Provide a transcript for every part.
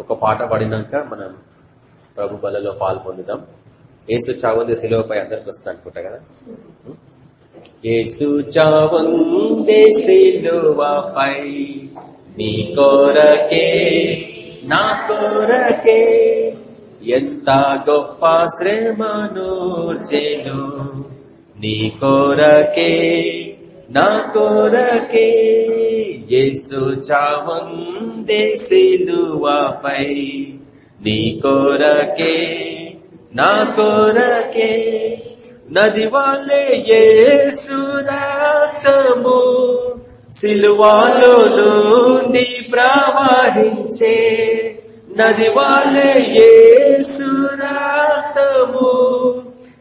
ఒక పాట పాడినాక మనం ప్రభు బలలో పాలు పొందుదాం. ఏసు చావంది శిలువపై అందరికి వస్తుంది అనుకుంటా కదా? ఏసు చావంది శిలువపై నీ కోరకే నా కోరకే ఎంత గొప్ప శ్రమనూర్చెను నీ కోరకే నా కోరకే యేసు చావందే సిలువపై నీ కోరకే నా కోరకే నది వాళ్ళే యేసు రాతము సిలువాలో నుండి ప్రవహించే నది వాళ్ళే యేసు రాతము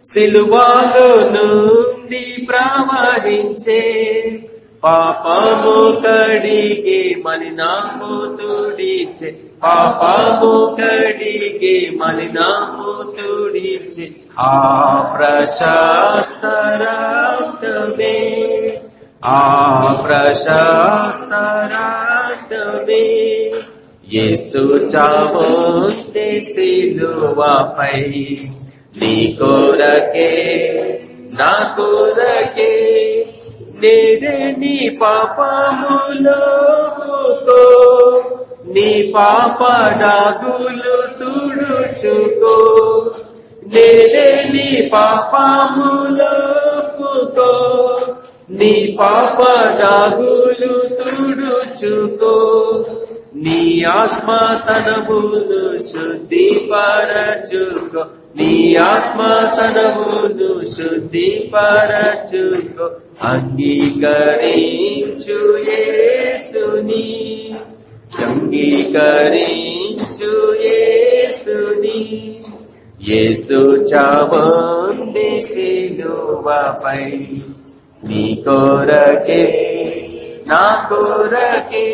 సిలువాలో నుండి ప్రవహించే పాపము కడిగే మలినాము తుడిచే పాపము కడిగే మలినాము తుడిచే ఆ ప్రశాస్త రక్తమే ఆ ప్రశాస్త రక్తమే యేసు చావోతే సిలువపై నీ కోరకే నా కోరకే నేనే నీ పాపములో నీ పాప డాగులు తుడుచుకో నేనే నీ పాపములో నీ పాప డాగులు తుడుచుకో నీ ఆత్మ తన బుధు శుద్ధి పరచుకో. నీ ఆత్మ తనమును శుద్ధిపరచుకో అంగీకరించు యేసుని. అంగీకరించు యేసుని. యేసు చావంది సిలువపై నీ కోరకే నా కోరకే.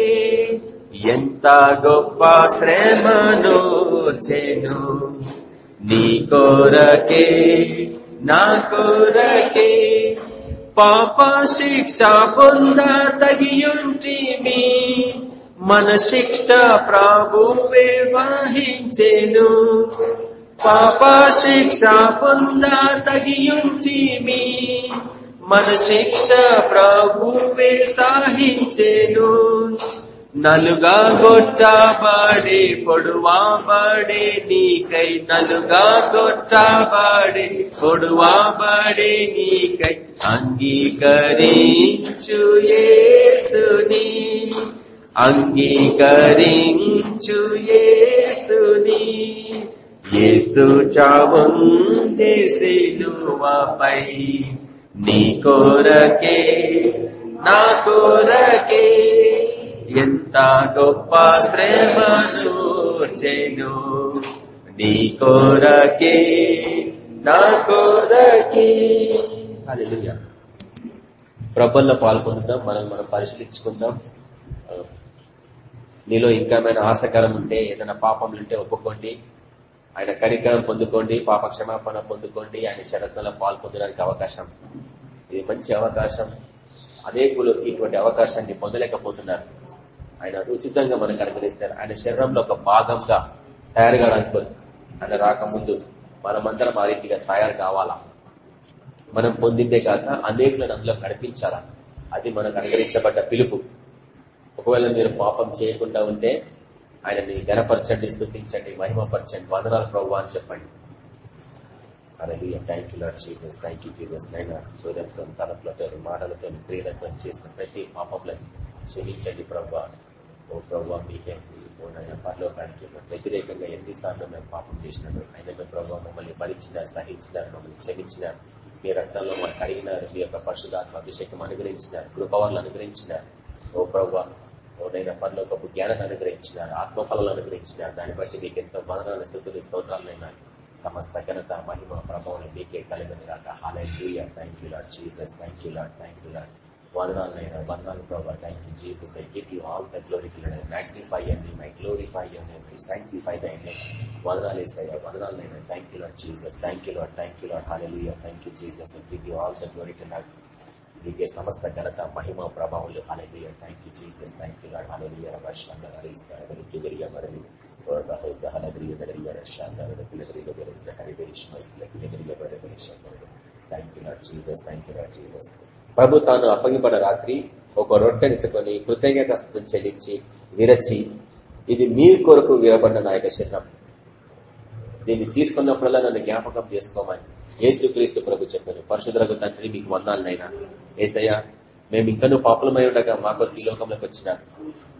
ఎంత గొప్ప శ్రమను చెను. నీ కోరకే నా కోరకే పాప శిక్ష పొంద తగియుంటిమి మన శిక్ష ప్రభువే వహించెను. పాప శిక్ష పొంద తగియుంటిమి మన శిక్ష ప్రభువే సాహించెను. నలుగా గొట్టబడి పొడువాబడి నీకై నలుగా గొట్టబడి పొడువాబడి నీకై అంగీకరించు యేసుని. అంగీకరించు యేసుని. యేసు చావుందే సిలువపై నీ కోరకే నా కోరకే. ఎంత గొప్ప శ్రమను చెను నీ కోరకే నా కోరకే హల్లెలూయా ప్రబల్లో పాల్గొందాం మనం మనం పరిశీలించుకుందాం నీలో ఇంకా ఏమైనా ఆశకరం ఉంటే ఏదైనా పాపములు ఉంటే ఒప్పుకోండి ఆయన కరికరం పొందుకోండి పాప క్షమాపణ పొందుకోండి ఆయన శరత్నలో పాల్పొందడానికి అవకాశం ఇది మంచి అవకాశం అనేకులు ఇటువంటి అవకాశాన్ని పొందలేకపోతున్నారు. ఆయన ఉచితంగా మనకు అనుగ్రహిస్తారు. ఆయన శరీరంలో ఒక భాగంగా తయారు కావడానికి ఆయన రాకముందు మనమందరం ఆ రీతిగా తయారు కావాలా? మనం పొందిందే కాక అనేకులను అందులో నడిపించాలా? అది మనకు అనుగ్రహించబడ్డ పిలుపు. ఒకవేళ మీరు పాపం చేయకుండా ఉంటే ఆయనని గణపరచండి స్థుతించండి మహిమపరచండి. వందనాలు ప్రభు అని చెప్పండి. అలాగే thank you lord Jesus thank you Jesus నైనా హృదయంతో తలపులతో మాటలతో క్రియలతో చేసిన ప్రతి పాపలను క్షమించండి ప్రభా. ఓ ప్రభా మీకే నైనా పరలోకానికి వ్యతిరేకంగా ఎన్నిసార్లు మేము పాపం చేసినాము అయినా ప్రభావ మమ్మల్ని భరించినారు సహించినారు మమ్మల్ని క్షమించినారు. మీ రక్తంలో మాకు అడిగినారు మీ యొక్క పరిశుధాత్మ అభిషేకం అనుగ్రహించినారు కృపవాళ్ళు అనుగ్రహించినారు. ఓ ప్రభు ఓనైనా పనిలోకపు జ్ఞానాన్ని అనుగ్రహించినారు ఆత్మఫలాలు అనుగ్రహించినారు. దాన్ని బట్టి మీకు ఎంతో మదనాన్ని స్థుతులు స్తోత్రాలైనా సమస్త ఘనత మహిమ ప్రభావం మీకే కలిగిన రాక హాలై thank you lord Jesus thank you lord thank you lord వదనాలైనా వందనాలు ప్రభావ thank you Jesus I give you all the glory magnify అండి మై గ్లోరిఫై అండి మై సాంక్టిఫై దండి వదనాలు వేసాయి వదనాలైనా thank you lord Jesus thank you lord thank you lord hallelujah thank you Jesus I give you all the glory lord మీకే సమస్త ఘనత మహిమ ప్రభావాలు hallelujah thank you Jesus thank you lord hallelujah రభాష్ అందరూ హరిస్తారు ఎవరికి మరి the hallelujah, the hallelujah, shanda, the hallelujah, the is the hallelujah, the hallelujah, the hallelujah, thank you lord Jesus thank you lord Jesus ప్రభు తాను అప్పగింపడ రాత్రి ఒక రొట్టెనెత్తుకొని కృతజ్ఞత చెల్లించి విరచి ఇది మీ కొరకు విరబడిన నా యొక్క శరీరం. దీన్ని తీసుకున్నప్పుడల్లా నన్ను జ్ఞాపకం చేసుకోమని ఏసు క్రీస్తు ప్రభు చెప్పాను పరిశుద్ధులకు తండ్రి మీకు వందాలనైనా. ఏసయ్యా మేము ఇంకనూ పాపలమై ఉండగా మా కొరకు ఈ లోకంలోకి వచ్చినారు.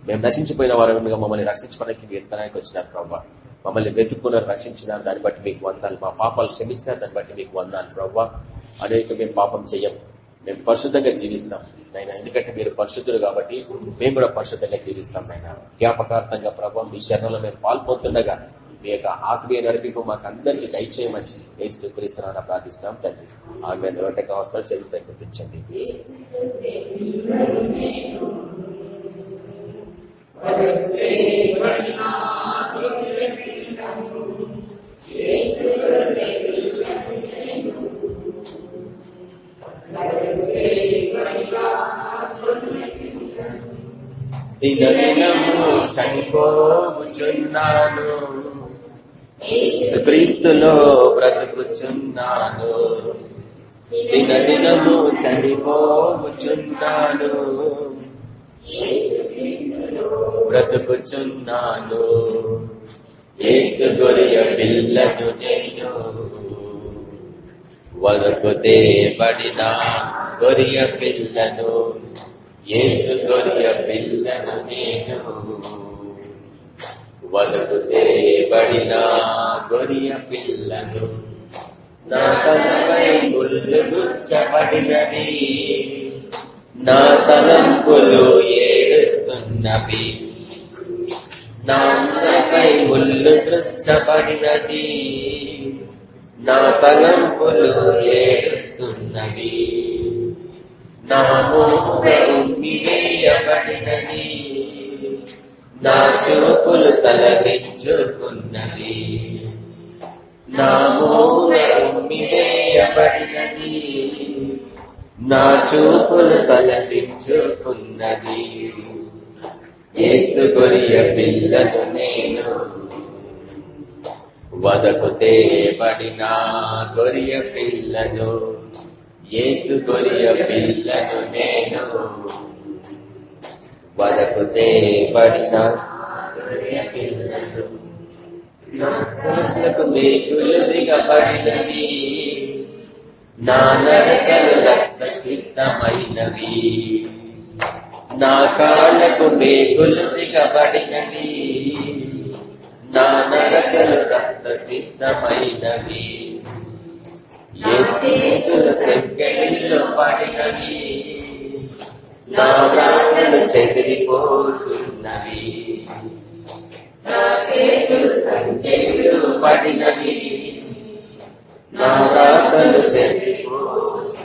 మేము నశించిపోయిన వారు మమ్మల్ని రక్షించడానికి మీరు వచ్చినారు ప్రభావ మమ్మల్ని వెతుక్కున్నారు రక్షించినారు. దాన్ని బట్టి మీకు వందాలు. మా పాపాలు క్షమించినారు. దాన్ని బట్టి మీకు వందాలు ప్రవ్వా. అనేక మేము పాపం చెయ్యం మేము పరిశుద్ధంగా జీవిస్తాం. నాయన ఎందుకంటే మీరు పరిశుద్ధులు కాబట్టి మేము కూడా పరిశుద్ధంగా జీవిస్తాం నాయన. జ్ఞాపకార్థంగా ప్రభావం మీ శరణంలో మేము పాల్పోతుండగా మీ యొక్క ఆత్మీయ నడిపింపు మాకు అందరికీ దయచేయమని నేను క్రీస్తున్నా ప్రార్థిస్తున్నాం తండ్రి. ఆమె రోడ్డు అవసరాలు చదువు ప్రయత్నించండి. దినదినము చనిపోచున్నాను క్రీస్తులో బ్రతుకుచున్నాను. దినదినము చనిపోచున్నాను బ్రతుకుచున్నాను. ఏసు గొరియ పిల్లను నేను. వదకుతే పడిన గొరియ పిల్లను ఏసు గొరియ పిల్లను నేను. వదకుతే తేబడిన గొరియ పిల్లను నా తలపై ముళ్ళు గుచ్చబడినది నా తలంపులు ఏడుస్తున్నవి. నాపై ముళ్ళు గుచ్చబడినది. నా తలంపులు ఏడుస్తున్నవి. నా ఉమ్మివేయబడినది నా చూపులు తలదించుకున్నవి. నా మూల నా చూపులు తలదించుకున్నది. ఏసు గొరియ పిల్లను నేను. వదకు తేబడిన గొరియ పిల్లను ఏసు గొరియ పిల్లను నేను. వదకుతే పడిన గొరియ దిగబడినవి. నా నడకలు రక్త సిద్ధమైనవి నా కాళ్ళకు మేకులు దిగబడినవి. నా నడకలు రక్త సిద్ధమైనవి ఎత్తులు సంఖ్యలో పడినవి. నా ప్రాణులు చెదిరిపోతున్నవి. నా చేతులు సంఖ్యలు పడినవి. నా రాతలు చెదిరిపోతున్నవి.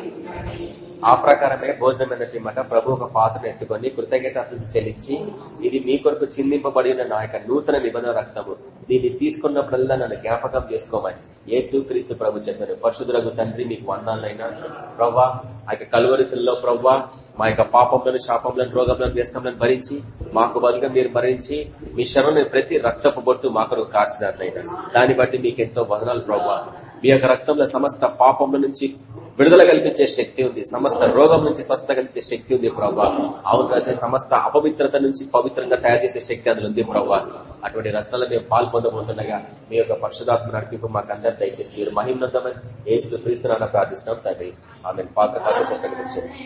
ఆ ప్రకారమే భోజనమైన అన్నట్టు ప్రభు ఒక పాత్రను ఎత్తుకొని కృతజ్ఞత చెల్లించి ఇది మీ కొరకు చిందింపబడిన నా యొక్క నూతన నిబంధన రక్తము. దీన్ని తీసుకున్నప్పుడల్లా నన్ను జ్ఞాపకం చేసుకోమని యేసు క్రీస్తు ప్రభు చెప్పారు. పరశుధులకు తండ్రి మీకు వందాలైనా ప్రవ్వా ఆ యొక్క కలువరిసల్లో ప్రవ్వా మా యొక్క పాపంలను శాపంలను రోగంలను వ్యసనంలను భరించి మాకు బదులుగా మీరు భరించి మీ శరణం ప్రతి రక్తపు బొట్టు మా కొరకు దాన్ని బట్టి మీకు ఎంతో వదనాలు ప్రభావ మీ యొక్క రక్తంలో సమస్త పాపముల నుంచి విడుదల కల్పించే శక్తి ఉంది. సమస్త రోగం నుంచి స్వస్థత కల్పించే శక్తి ఉంది ప్రభా. అవును రాజే సమస్త అపవిత్రత నుంచి పవిత్రంగా తయారు చేసే శక్తి అందులో ఉంది ప్రభా. అటువంటి రత్నాలు మేము పాల్పొందబోతుండగా మీ యొక్క పరిశుధాత్మ నడిపింపు మాకు అందరు దయచేసి మీరు మహిమనందమని ఏసు క్రీస్తున్నా ప్రార్థిస్తున్నాం తండ్రి. ఆమె పాత కాశ ప్రకటించండి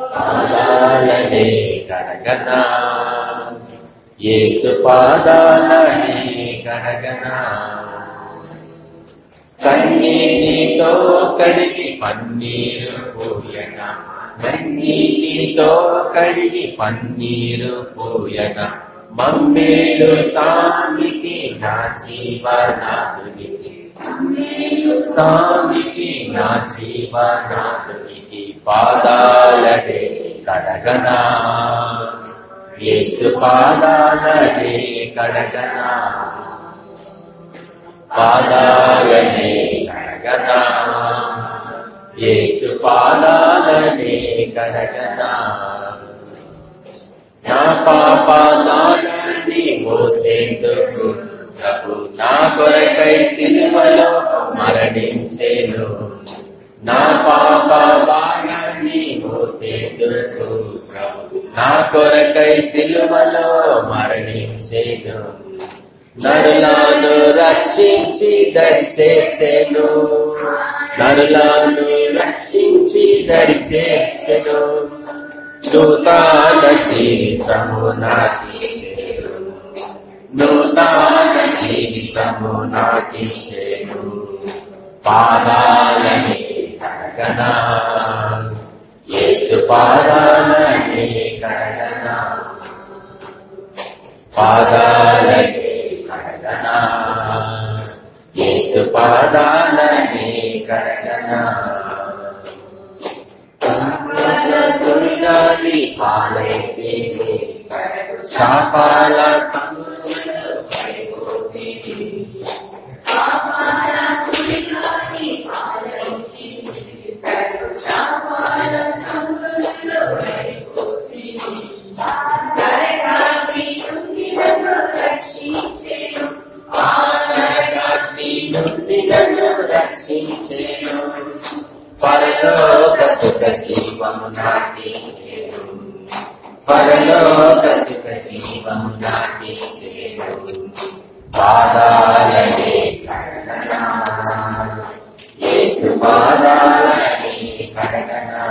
పాదాలనే గణగనా ఏసు పాదాలనే గణగనా కన్నీటితో కడిగి పన్నీరు పోయన. కన్నీటితో కడిగి పన్నీరు పోయన. మమ్మేలు సామికి నా జీవనాదునికి. సామికి నా జీవనాథునికి పాదాలనే కడగనా. ఏసు పాదాలనే కడగనా. పాదాలనే కడగనా. ఏసు పాదాలనే కడగనా. నా పాపాలని మోసేందుకు ప్రభు నా కొరకై సినిమలో మరణించేను. నా పాప మోసేందుకు ప్రభు నా కొరకై సిలువలో మరణించేను నరులాను రక్షించి దరిచేచెను. నరులాను రక్షించి దరిచేచెను. నూతన జీవితము నాకిచ్చేను నూతన జీవితము నాకిచ్చేను పాదాలని కడగనా యేసు పాదాలని కడగనా పాదాలని కడగనా యేసు పాదాలని కడగనా నుండి నన్ను రక్షించేను పరలోక సుఖ జీవము నాటించెను పరలోక సుఖ జీవము నాటించెను పాదాలనే కడగనా. పాదాలనే కడగనా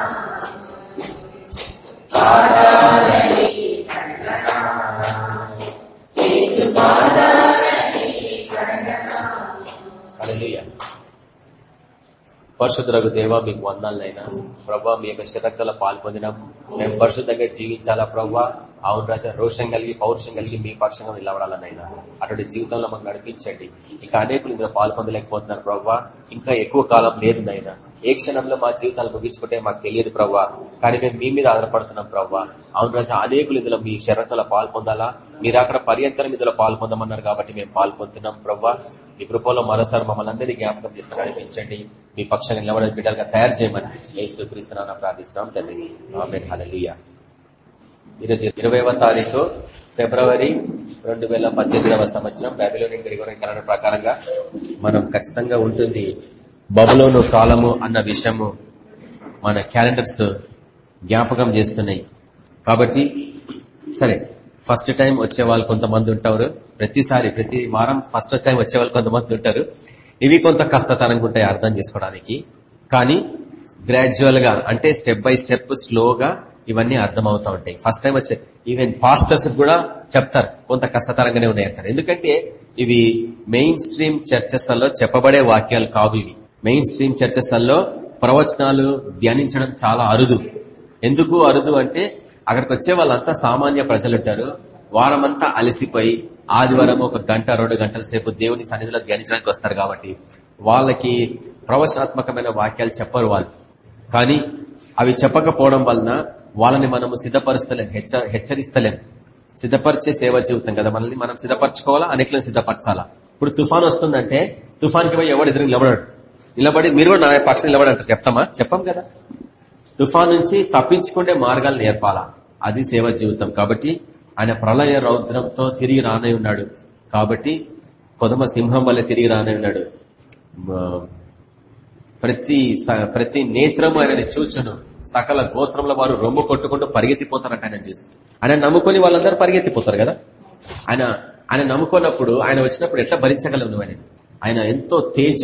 పరిశుద్ధులకు దేవ మీకు వందాలైనా ప్రభా మీ యొక్క శరక్తల పాల్పొందినాం మేము పరిశుద్ధంగా జీవించాలా ప్రభా? అవును రాజా రోషం కలిగి పౌరుషం కలిగి మీ పక్షంగా నిలబడాలనైనా. అటువంటి జీవితంలో మాకు నడిపించండి. ఇంకా అనేకులు ఇందులో పాల్పొందలేకపోతున్నారు ప్రభా. ఇంకా ఎక్కువ కాలం లేదు నైనా. ఏ క్షణంలో మా జీవితాలు ముగించుకుంటే మాకు తెలియదు ప్రవ్వా. కానీ మేము మీ మీద ఆధారపడుతున్నాం ప్రవ్వా. అవును రాజా అనేకులు ఇందులో మీ షరతుల పాల్పొందాలా? మీరు అక్కడ పర్యంతరం ఇందులో పాల్పొందమన్నారు కాబట్టి మేము పాల్పొందుతున్నాం ప్రవ్వా. ఈ కృపలో మరోసారి మమ్మల్ని అందరినీ జ్ఞాపకం చేసి నడిపించండి మీ పక్షంగా నిలబడే బిడ్డలుగా తయారు చేయమని యేసు క్రీస్తున్నా ప్రార్థిస్తున్నాం తండ్రి. ఆమె హలలియా ఈరోజు ఇరవైవ తారీఖు ఫిబ్రవరి రెండు వేల పద్దెనిమిదవ సంవత్సరం. బైబిలోని గ్రిగోరియన్ క్యాలెండర్ ప్రకారంగా మనం ఖచ్చితంగా ఉంటుంది. బబులోను కాలము అన్న విషయము మన క్యాలెండర్స్ జ్ఞాపకం చేస్తున్నాయి. కాబట్టి సరే ఫస్ట్ టైం వచ్చే వాళ్ళు కొంతమంది ఉంటారు. ప్రతిసారి ప్రతి వారం ఫస్ట్ టైం వచ్చే వాళ్ళు కొంతమంది ఉంటారు. ఇవి కొంత కష్టతరంగా ఉంటాయి అర్థం చేసుకోవడానికి. కానీ గ్రాడ్యువల్గా అంటే స్టెప్ బై స్టెప్ స్లోగా ఇవన్నీ అర్థం అవుతా ఉంటాయి. ఫస్ట్ టైం వచ్చే ఈవెన్ పాస్టర్స్ కూడా చెప్తారు. కొంత కష్టతరంగానే ఉన్నాయి అంటారు ఎందుకంటే ఇవి మెయిన్ స్ట్రీమ్ చర్చస్లలో చెప్పబడే వాక్యాలు కావు ఇవి. మెయిన్ స్ట్రీమ్ చర్చస్లలో ప్రవచనాలు ధ్యానించడం చాలా అరుదు. ఎందుకు అరుదు అంటే అక్కడికి వచ్చే వాళ్ళంతా సామాన్య ప్రజలుంటారు. వారమంతా అలసిపోయి ఆదివారం ఒక గంట రెండు గంటల సేపు దేవుని సన్నిధిలో ధ్యానించడానికి వస్తారు కాబట్టి వాళ్ళకి ప్రవచనాత్మకమైన వాక్యాలు చెప్పరు వాళ్ళు. కానీ అవి చెప్పకపోవడం వలన వాళ్ళని మనము సిద్ధపరుస్తలేం హెచ్చరిస్తలేం. సిద్ధపరిచే సేవ జీవితం కదా. మనల్ని మనం సిద్ధపరచుకోవాలా? అనేకలను సిద్ధపరచాలా? ఇప్పుడు తుఫాన్ వస్తుందంటే తుఫాన్కి పోయి ఎవడు ఎదురు నిలబడాడు? నిలబడి మీరు కూడా నా పక్షం నిలబడంటారు చెప్తామా? చెప్పాం కదా. తుఫాన్ నుంచి తప్పించుకుంటే మార్గాలు నేర్పాలా? అది సేవ జీవితం. కాబట్టి ఆయన ప్రళయ రౌద్రంతో తిరిగి రానై ఉన్నాడు. కాబట్టి కొదమ సింహం వల్ల తిరిగి రానై ఉన్నాడు. ప్రతి ప్రతి నేత్రము ఆయనని చూచును. సకల గోత్రంలో వారు రొమ్ము కొట్టుకుంటూ పరిగెత్తిపోతారంట ఆయన చూసి ఆయన నమ్ముకొని వాళ్ళందరూ పరిగెత్తిపోతారు కదా. ఆయన ఆయన నమ్ముకున్నప్పుడు ఆయన వచ్చినప్పుడు ఎట్లా భరించగలవు నువ్వు ఆయన ఎంతో తేజ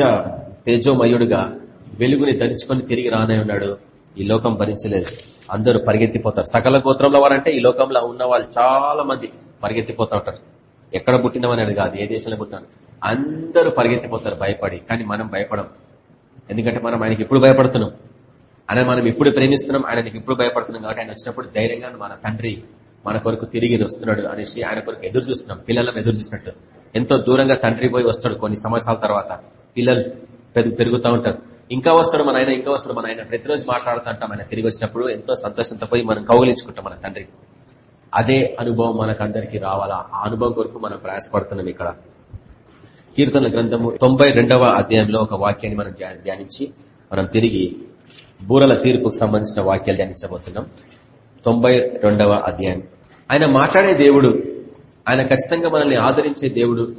తేజోమయుడుగా వెలుగుని ధరించుకొని తిరిగి రానై ఉన్నాడు. ఈ లోకం భరించలేదు. అందరూ పరిగెత్తిపోతారు. సకల గోత్రంలో వారంటే ఈ లోకంలో ఉన్న వాళ్ళు చాలా మంది పరిగెత్తిపోతా ఉంటారు. ఎక్కడ పుట్టినవని కాదు ఏ దేశంలో పుట్టినాను అందరూ పరిగెత్తిపోతారు భయపడి. కానీ మనం భయపడం. ఎందుకంటే మనం ఆయనకి ఇప్పుడు భయపడుతున్నాం? ఆయన మనం ఇప్పుడు ప్రేమిస్తున్నాం? ఆయనకి ఇప్పుడు భయపడుతున్నాం? కాబట్టి ఆయన వచ్చినప్పుడు ధైర్యంగా మన తండ్రి మన కొరకు తిరిగి వస్తున్నాడు అనేసి ఆయన కొరకు ఎదురు చూస్తున్నాం. పిల్లలను ఎదురు చూసినట్టు. ఎంతో దూరంగా తండ్రి పోయి వస్తాడు కొన్ని సంవత్సరాల తర్వాత. పిల్లలు పెరుగుతూ ఉంటారు. ఇంకా వస్తాడు మన ఆయన ఇంకా వస్తాడు మన ఆయన. ప్రతిరోజు మాట్లాడుతుంటాం ఆయన. తిరిగి వచ్చినప్పుడు ఎంతో సంతోషంతో పోయి మనం కౌగిలించుకుంటాం మన తండ్రి. అదే అనుభవం మనకు అందరికి రావాలా? ఆ అనుభవం కొరకు మనం ప్రయాసపడుతున్నాం ఇక్కడ. కీర్తన గ్రంథము తొంభై అధ్యాయంలో ఒక వాక్యాన్ని మనం ధ్యానించి మనం తిరిగి బూరల తీర్పుకు సంబంధించిన వాక్యాలు ధ్యానించబోతున్నాం. తొంభై అధ్యాయం. ఆయన మాట్లాడే దేవుడు ఆయన ఖచ్చితంగా మనల్ని ఆదరించే దేవుడు.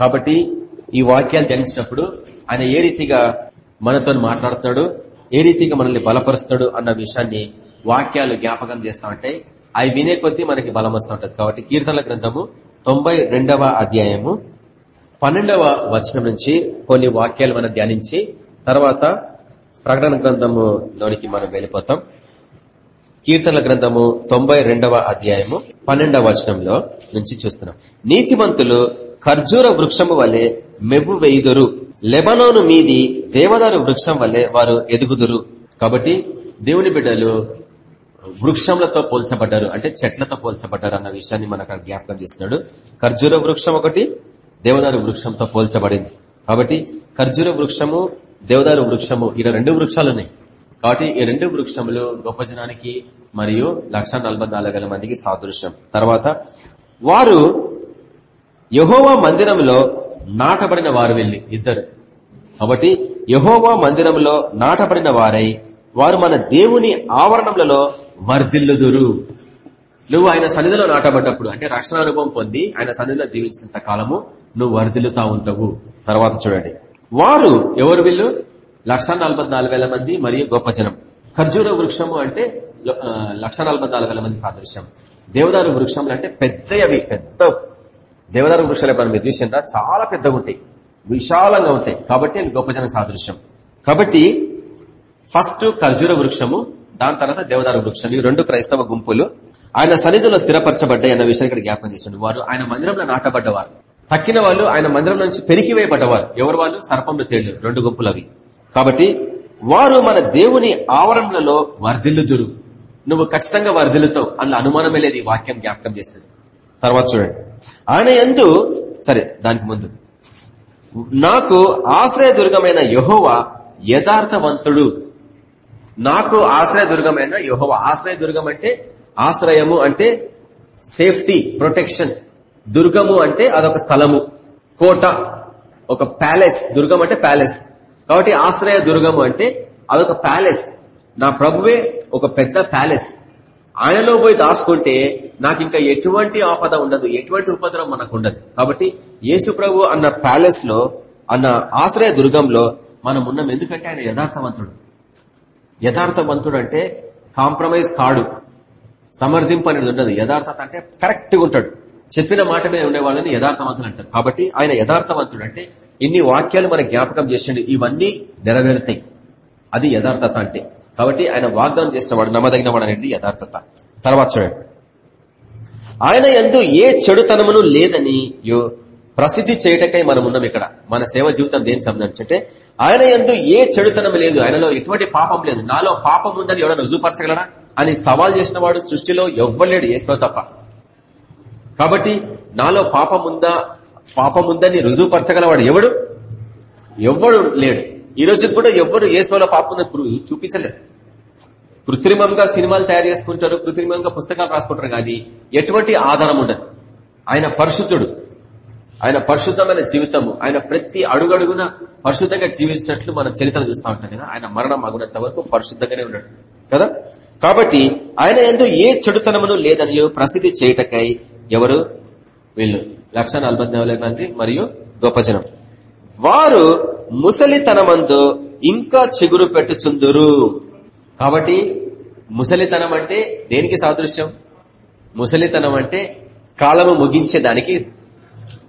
కాబట్టి ఈ వాక్యాలు ధ్యానించినప్పుడు ఆయన ఏ రీతిగా మనతో మాట్లాడుతున్నాడు ఏ రీతిగా మనల్ని బలపరుస్తాడు అన్న విషయాన్ని వాక్యాలు జ్ఞాపకం చేస్తా ఉంటాయి. అవి వినే కొద్దీ మనకి బలం వస్తూ ఉంటుంది. కాబట్టి కీర్తనల గ్రంథము తొంభై అధ్యాయము. పన్నెండవ వచనం నుంచి కొన్ని వాక్యాలు మనం ధ్యానించి తర్వాత ప్రకటన గ్రంథములోనికి మనం వెళ్ళిపోతాం. కీర్తనల గ్రంథము తొంభై అధ్యాయము పన్నెండవ వచనంలో నుంచి చూస్తున్నాం. నీతిమంతులు ఖర్జూర వృక్షము వలె మెవ్వు వేయుదురు. లెబనోను మీది దేవదారు వృక్షం వలె వారు ఎదుగుదురు. కాబట్టి దేవుని బిడ్డలు వృక్షములతో పోల్చబడ్డారు. అంటే చెట్లతో పోల్చబడ్డారు అన్న విషయాన్ని మనకు జ్ఞాపకం చేస్తున్నాడు. ఖర్జూర వృక్షం ఒకటి దేవదారు వృక్షంతో పోల్చబడింది. కాబట్టి ఖర్జూర వృక్షము దేవదారు వృక్షము ఇలా రెండు వృక్షాలు ఉన్నాయి. కాబట్టి ఈ రెండు వృక్షములు గొప్ప జనానికి మరియు లక్ష మందికి సాదృశ్యం. తర్వాత వారు యహోవా మందిరంలో నాటబడిన వారు వెళ్ళి ఇద్దరు. కాబట్టి యహోవా మందిరంలో నాటబడిన వారై వారు మన దేవుని ఆవరణములలో వర్ధిల్లుదురు. నువ్వు ఆయన సన్నిధిలో నాటబడ్డప్పుడు అంటే రక్షణ అనుభవం పొంది ఆయన సన్నిధిలో జీవించినంత కాలము నువ్వు వర్ధిల్లుతా ఉంటావు. తర్వాత చూడండి. వారు ఎవరు వీళ్ళు? లక్ష మంది మరియు గొప్ప జనం. ఖర్జూర వృక్షము అంటే లక్ష మంది సాదృశ్యం. దేవదారు వృక్షములు అంటే పెద్దవి పెద్ద. దేవదారు వృక్షాలు ఎప్పుడు మీరు చూసిందా చాలా పెద్దగా ఉంటాయి. విశాలంగా ఉంటాయి. కాబట్టి గొప్ప జనం సాదృశ్యం. కాబట్టి ఫస్ట్ ఖర్జూర వృక్షము దాని తర్వాత దేవదారు వృక్షం. ఈ రెండు క్రైస్తవ గుంపులు. ఆయన సన్నిధిలో స్థిరపరచబడ్డాయి అన్న విషయం ఇక్కడ జ్ఞాపకం చేస్తుంది వారు ఆయన మందిరంలో నాటబడ్డవారు. తక్కిన వాళ్ళు ఆయన మందిరం నుంచి పెరికివేయబడ్డవారు ఎవరు వాళ్ళు? సర్పంలు తేళ్ళు. రెండు గుంపులు అవి కాబట్టి వారు మన దేవుని ఆవరణలలో వర్ధిల్లుదురు. నువ్వు ఖచ్చితంగా వర్ధిల్లుతావు అన్న అనుమానమే లేదు ఈ వాక్యం జ్ఞాపకం చేస్తుంది తర్వాత చూడండి. ఆయన ఎందు సరే దానికి ముందు. నాకు ఆశ్రయ దుర్గమైన యథార్థవంతుడు. నాకు ఆశ్రయ దుర్గమైన ఆశ్రయదుర్గం ఆశ్రయ దుర్గం అంటే ఆశ్రయము అంటే సేఫ్టీ ప్రొటెక్షన్. దుర్గము అంటే అదొక స్థలము. కోట ఒక ప్యాలెస్. దుర్గం అంటే ప్యాలెస్. కాబట్టి ఆశ్రయ దుర్గము అంటే అదొక ప్యాలెస్. నా ప్రభువే ఒక పెద్ద ప్యాలెస్. ఆయనలో పోయి దాచుకుంటే నాకు ఇంకా ఎటువంటి ఆపద ఉండదు ఎటువంటి ఉపద్రవం మనకు ఉండదు. కాబట్టి యేసు ప్రభు అన్న ప్యాలెస్లో అన్న ఆశ్రయ దుర్గంలో మనం ఉన్నాం. ఎందుకంటే ఆయన యథార్థవంతుడు. యథార్థవంతుడు అంటే కాంప్రమైజ్ కాడు. సమర్థింపు అనేది ఉండదు. యథార్థత అంటే కరెక్ట్గా ఉంటాడు. చెప్పిన మాట మీద ఉండే వాళ్ళని యథార్థవంతులు అంటారు. కాబట్టి ఆయన యథార్థవంతుడు అంటే ఇన్ని వాక్యాలు మన జ్ఞాపకం చేసిండు ఇవన్నీ నెరవేరుతాయి. అది యథార్థత అంటే. కాబట్టి ఆయన వాగ్దానం చేసిన వాడు నమ్మదగిన వాడు అనేది యథార్థత. తర్వాత చూడండి. ఆయన ఎందు ఏ చెడుతనమును లేదని ప్రసిద్ధి చేయటకై మనం ఉన్నాం ఇక్కడ. మన సేవ జీవితం దేని సంబంధించి అంటే ఆయన ఎందు ఏ చెడుతనం లేదు. ఆయనలో ఎటువంటి పాపం లేదు. నాలో పాపం ఉందని ఎవరైనా రుజువుపరచగలరా అని సవాల్ చేసిన వాడు సృష్టిలో ఎవ్వలేడు ఏసులో తప్ప. కాబట్టి నాలో పాపం ఉందా? పాపం ఉందని రుజువుపరచగలవాడు ఎవడు? ఎవ్వడు లేడు. ఈ రోజు కూడా ఎవ్వరు ఏసులో పాపం ఉందని చూపించలేదు. కృత్రిమంగా సినిమాలు తయారు చేసుకుంటారు కృత్రిమంగా పుస్తకాలు రాసుకుంటారు కానీ ఎటువంటి ఆధారం ఉండదు. ఆయన పరిశుద్ధుడు. ఆయన పరిశుద్ధమైన జీవితము. ఆయన ప్రతి అడుగడుగున పరిశుద్ధంగా జీవించినట్లు మన చరిత్ర చూస్తూ ఉంటాం కదా. ఆయన మరణం అగునంత వరకు పరిశుద్ధంగానే ఉన్నాడు. కదా? కాబట్టి ఆయన ఎందు ఏ చెడుతనమును లేదని ప్రసిద్ధి చేయటకై ఎవరు వీళ్ళు? లక్ష మంది మరియు గొప్పజనం. వారు ముసలితనమందు ఇంకా చిగురు పెట్టుచుందురు. కాబట్టి ముసలితనం అంటే దేనికి సాదృశ్యం? ముసలితనం అంటే కాలము ముగించేదానికి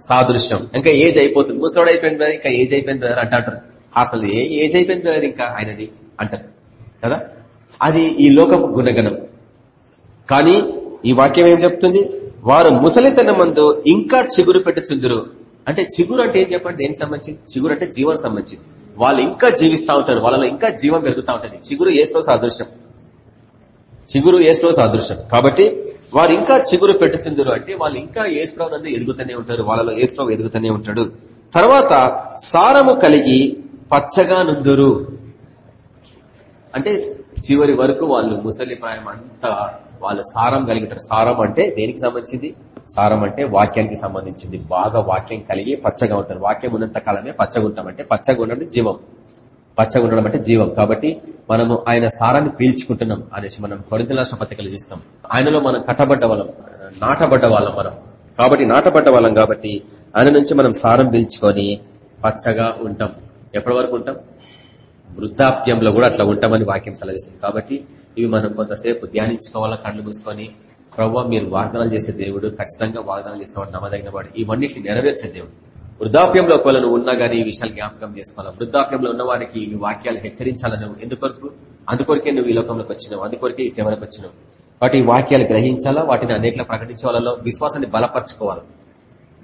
సాదృశ్యం. ఇంకా ఏజ్ అయిపోతుంది. ముసలోడు అయిపోయింది ఇంకా ఏజ్ అయిపోయింది అంటారు. అసలు ఏ ఏజ్ అయిపోయింది ఇంకా ఆయనది? అంటారు. కదా? అది ఈ లోకపు గుణగణం. కానీ ఈ వాక్యం ఏం చెప్తుంది? వారు ముసలితనం మందు ఇంకా చిగురు పెట్టుచుందరు. అంటే చిగురు అంటే ఏం చెప్పండి? దేనికి సంబంధించి చిగురు అంటే జీవనం సంబంధించింది. వాళ్ళు ఇంకా జీవిస్తూ ఉంటారు. వాళ్ళలో ఇంకా జీవం పెరుగుతూ ఉంటుంది. చిగురు ఏసులో సాదృశ్యం. చిగురు ఏసులో సాదృశ్యం. కాబట్టి వారు ఇంకా చిగురు పెట్టుచుందరు అంటే వాళ్ళు ఇంకా ఏసులో నందు ఎదుగుతూనే ఉంటారు. వాళ్ళలో ఏసులో ఎదుగుతూనే ఉంటాడు. తర్వాత సారము కలిగి పచ్చగా నుందురు. అంటే చివరి వరకు వాళ్ళు ముసలి ప్రాయం అంతా వాళ్ళు సారం కలిగి ఉంటారు సారం అంటే దేనికి సంబంధించింది? సారం అంటే వాక్యానికి సంబంధించింది. బాగా వాక్యం కలిగి పచ్చగా ఉంటారు. వాక్యం ఉన్నంత కాలమే పచ్చగా ఉంటాం అంటే పచ్చగా ఉండడం జీవం. పచ్చగా ఉండడం అంటే జీవం. కాబట్టి మనము ఆయన సారాన్ని పీల్చుకుంటున్నాం అనేసి మనం కొరింత రాష్ట్ర పత్రికలు చూస్తాం. ఆయనలో మనం కట్టబడ్డ వాళ్ళం. నాటబడ్డ వాళ్ళం మనం. కాబట్టి నాటబడ్డ వాళ్ళం కాబట్టి ఆయన నుంచి మనం సారం పీల్చుకొని పచ్చగా ఉంటాం. ఎప్పటి వరకు ఉంటాం? వృద్ధాప్యంలో కూడా అట్లా ఉంటామని వాక్యం సెలవిస్తుంది. కాబట్టి ఇవి మనం కొంతసేపు ధ్యానించుకోవాలా కళ్ళు మూసుకొని? ప్రవ్వ మీరు వాగ్దానాలు చేసే దేవుడు ఖచ్చితంగా వాగ్దానం చేసేవాడు నమ్మదగిన వాడు. ఇవన్నిటిని నెరవేర్చే దేవుడు. వృద్ధాప్యంలో ఒకవేళ నువ్వు ఉన్నా గానీ ఈ విషయాలు జ్ఞాపకం చేసుకోవాలి? వృద్ధాప్యంలో ఉన్న వారికి ఈ వాక్యాలు హెచ్చరించాలని ఎందుకొరకు? అందుకొరకే నువ్వు ఈ లోకంలోకి వచ్చినావు. అందుకొరకే ఈ సేవలకు వచ్చినావు. వాటి వాక్యాలు గ్రహించాలా? వాటిని అనేకలు ప్రకటించే వాళ్ళలో విశ్వాసాన్ని బలపరచుకోవాలి?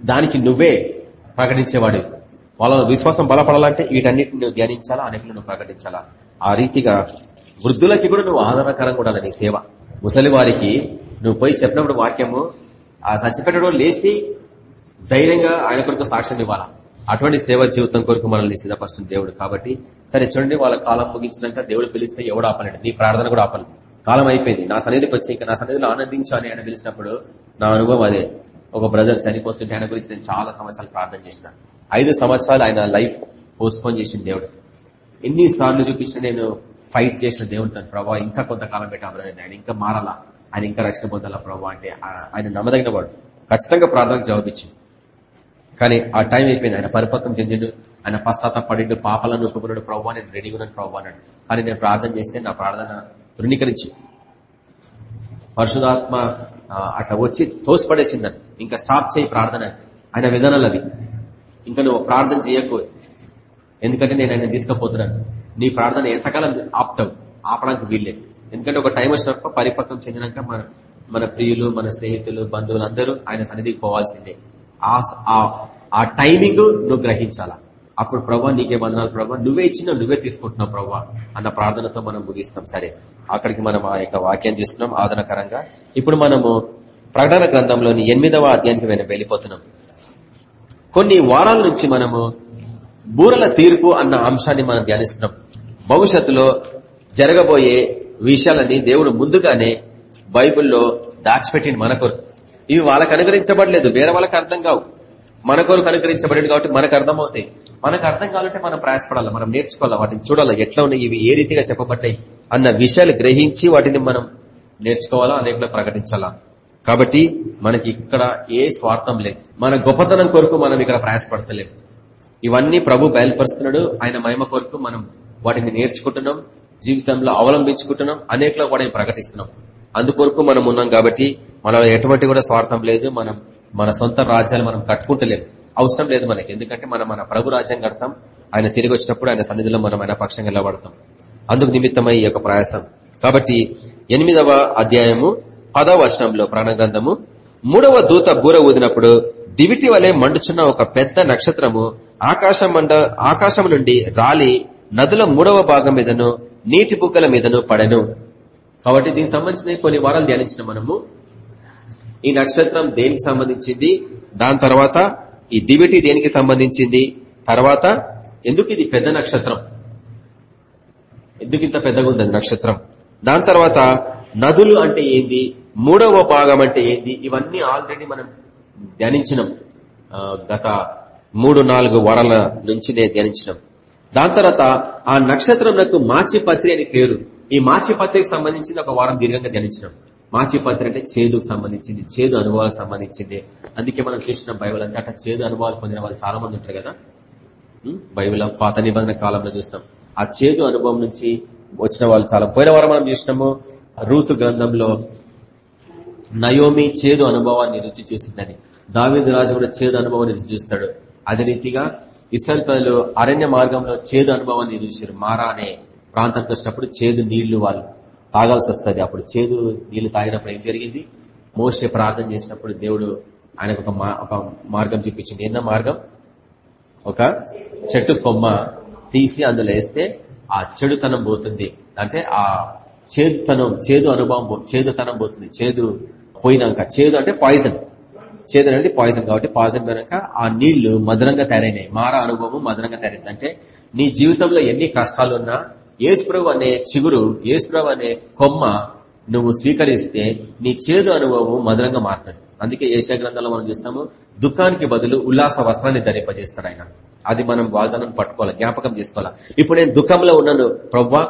దానికి నువ్వే ప్రకటించేవాడు వాళ్ళ విశ్వాసం బలపడాలంటే వీటన్నిటిని నువ్వు ధ్యానించాలా అనేకలు నువ్వు ప్రకటించాలా? ఆ రీతిగా వృద్ధులకి కూడా నువ్వు ఆధారకరంగా ఉండాలి నీ సేవ. ముసలి వారికి నువ్వు పోయి చెప్పినప్పుడు వాక్యము ఆ చచ్చిపెట్టడం లేచి ధైర్యంగా ఆయన కొరకు సాక్ష్యం ఇవ్వాలా? అటువంటి సేవ జీవితం కొరకు మనల్ని సిద్ధపరుస్తుంది దేవుడు కాబట్టి సరే చూడండి వాళ్ళ కాలం ముగించినాక దేవుడు పిలిస్తే ఎవడు ఆపలేడు? నీ ప్రార్థన కూడా ఆపలు కాలం అయిపోయింది. నా సన్నిధికి వచ్చి ఇంకా నా సన్నిధిలో ఆనందించు అని ఆయన పిలిచినప్పుడు నా అనుభవం అదే. ఒక బ్రదర్ చనిపోతుంటే ఆయన గురించి నేను చాలా సంవత్సరాలు ప్రార్థన చేసినాను ఐదు సంవత్సరాలు ఆయన లైఫ్ పోస్ట్పోన్ చేసిన దేవుడు. ఎన్నిసార్లు చూపించిన నేను ఫైట్ చేసిన దేవుడు తను ప్రభావ ఇంకా కొంతకాలం పెట్టాము ఆయన ఇంకా మారాలా? ఆయన ఇంకా రక్షణ పొందాలా ప్రభావ అంటే ఆయన నమ్మదగిన వాడు. ఖచ్చితంగా ప్రార్థనకు జవాబిచ్చింది. కానీ ఆ టైం అయిపోయింది. ఆయన పరిపక్వం చెందిండు. ఆయన పశ్చాత్త పడిండు పాపాలను ఒప్పుకున్నాడు. ప్రభావ నేను రెడీగా ఉన్నాను ప్రభావ అన్నాడు. కానీ నేను ప్రార్థన చేస్తే నా ప్రార్థన తృణీకరించి పరిశుధాత్మ అట్లా వచ్చి తోసిపడేసిందని ఇంకా స్టాప్ చేయి ప్రార్థన ఆయన విధానాలు అవి. ఇంకా నువ్వు ప్రార్థన చేయకు. ఎందుకంటే నేను ఆయన తీసుకుపోతున్నాను. నీ ప్రార్థన ఎంతకాలం ఆపుతావు ఆపడానికి వీల్లేదు. ఎందుకంటే ఒక టైం వచ్చినప్పుడు పరిపక్వం చెందినాక మన మన ప్రియులు మన స్నేహితులు బంధువులు అందరూ ఆయన సన్నిధికి పోవాల్సిందే. ఆ టైమింగ్ నువ్వు గ్రహించాలా? అప్పుడు ప్రభా నీకే వందనాలు ప్రభా. నువ్వే ఇచ్చిన నువ్వే తీసుకుంటున్నావు ప్రభా అన్న ప్రార్థనతో మనం ముగిస్తాం. సరే అక్కడికి మనం ఆ యొక్క వాక్యం చేస్తున్నాం. ఆదరణకరంగా ఇప్పుడు మనము ప్రకటన గ్రంథంలోని ఎనిమిదవ అధ్యాయానికి వెళ్ళిపోతున్నాం. కొన్ని వారాల నుంచి మనము బూరల తీర్పు అన్న అంశాన్ని మనం ధ్యానిస్తున్నాం. భవిష్యత్తులో జరగబోయే విషయాలని దేవుడు ముందుగానే బైబుల్లో దాచిపెట్టింది మన కొరకు. ఇవి వాళ్ళకు అనుగ్రహించబడలేదు వేరే వాళ్ళకి అర్థం కావు. మన కొరకు అనుగ్రహించబడింది కాబట్టి మనకు అర్థమవుతాయి. మనకు అర్థం కావాలంటే మనం ప్రయాసపడాలి మనం నేర్చుకోవాలి వాటిని చూడాలి ఎట్లా ఉన్నాయి ఇవి ఏ రీతిగా చెప్పబడ్డాయి అన్న విషయాలు గ్రహించి వాటిని మనం నేర్చుకోవాలా అనేకలో ప్రకటించాలా. కాబట్టి మనకి ఇక్కడ ఏ స్వార్థం లేదు. మన గొప్పతనం కొరకు మనం ఇక్కడ ప్రయాసపడతలేము ఇవన్నీ ప్రభు బయలుపరుస్తున్నాడు. ఆయన మహిమ కొరకు మనం వాటిని నేర్చుకుంటున్నాం. జీవితంలో అవలంబించుకుంటున్నాం. అనేకలో వాటిని ప్రకటిస్తున్నాం. అందుకొరకు మనం ఉన్నాం కాబట్టి మనలో ఎటువంటి కూడా స్వార్థం లేదు. మనం మన సొంత రాజ్యాలు మనం కట్టుకుంటలేము అవసరం లేదు మనకి. ఎందుకంటే మనం మన ప్రభు రాజ్యం కడతాం. ఆయన తిరిగి వచ్చినప్పుడు ఆయన సన్నిధిలో మనం ఆయన పక్షంగా నిలబడతాం. అందుకు నిమిత్తమై ఈ యొక్క ప్రయాసం. కాబట్టి ఎనిమిదవ అధ్యాయము పదవ వచనంలో ప్రాణగ్రంథము మూడవ దూత బూర ఊదినప్పుడు దివిటి వలె మండుచున్న ఒక పెద్ద నక్షత్రము ఆకాశం మండ ఆకాశం నుండి రాలి నదుల మూడవ భాగం మీదను నీటి బుగ్గల మీదను పడెను. కాబట్టి దీనికి సంబంధించిన కొన్ని వారాలు ధ్యానించిన మనము. ఈ నక్షత్రం దేనికి సంబంధించింది? దాని తర్వాత ఈ దివిటి దేనికి సంబంధించింది? తర్వాత ఎందుకు ఇది పెద్ద నక్షత్రం? ఎందుకు ఇంత పెద్దగా ఉంది నక్షత్రం? దాని తర్వాత నదులు అంటే ఏంది? మూడవ భాగం అంటే ఏంది? ఇవన్నీ ఆల్రెడీ మనం ధ్యానించినాం. గత మూడు నాలుగు వారాల నుంచి ధ్యానించినాం. దాని తర్వాత ఆ నక్షత్రంలకు మాచిపత్రి అని పేరు. ఈ మాచిపత్రికి సంబంధించింది ఒక వారం దీర్ఘంగా ధ్యానించినాం. మాచిపత్రి అంటే చేదుకు సంబంధించింది చేదు అనుభవాలకు సంబంధించింది. అందుకే మనం చూసిన బైబుల్ అంటే అట్లా చేదు అనుభవాలు పొందిన వాళ్ళు చాలా మంది ఉంటారు కదా? బైబిల్ పాత నిబంధన కాలంలో చూస్తాం. ఆ చేదు అనుభవం నుంచి వచ్చిన వాళ్ళు చాలా. పోయిన వారం మనం చూసినాము రూతు గ్రంథంలో నయోమి చేదు అనుభవాన్ని రుచి చూసిందని దావేది రాజు కూడా చేదు అనుభవాన్ని రుచి చూస్తాడు. అదే రీతిగా ఇస్రాయల్ ప్రజలు అరణ్య మార్గంలో చేదు అనుభవాన్ని చూసారు మారా అనే ప్రాంతానికి వచ్చినప్పుడు చేదు నీళ్ళు వాళ్ళు తాగాల్సి వస్తుంది. అప్పుడు చేదు నీళ్ళు తాగినప్పుడు ఏం జరిగింది? మోసే ప్రార్థన చేసినప్పుడు దేవుడు ఆయనకు ఒక ఒక మార్గం చూపించింది. ఎన్న మార్గం? ఒక చెట్టు కొమ్మ తీసి అందులో వేస్తే ఆ చెడుతనం పోతుంది. అంటే ఆ చేదుతనం చేదు అనుభవం చేదుతనం పోతుంది. చేదు పోయినాక చేదు అంటే పాయిజన్ చేదు అనేది పాయిజన్ కాబట్టి పాయిజన్ పోయినాక ఆ నీళ్ళు మధురంగా తయారైనాయి. మార అనుభవం మధురంగా తయారైంది. అంటే నీ జీవితంలో ఎన్ని కష్టాలున్నా ఏసుప్రభు అనే చిగురు ఏసుప్రభు అనే కొమ్మ నువ్వు స్వీకరిస్తే నీ చేదు అనుభవం మధురంగా మారుతుంది. అందుకే ఏషియా గ్రంథంలో మనం చూస్తాము దుఃఖానికి బదులు ఉల్లాస వస్త్రాన్ని ధరింపజేస్తాడు ఆయన. అది మనం వాగ్దానం పట్టుకోవాలి జ్ఞాపకం చేసుకోవాలా. ఇప్పుడు నేను దుఃఖంలో ఉన్నాను ప్రవ్వా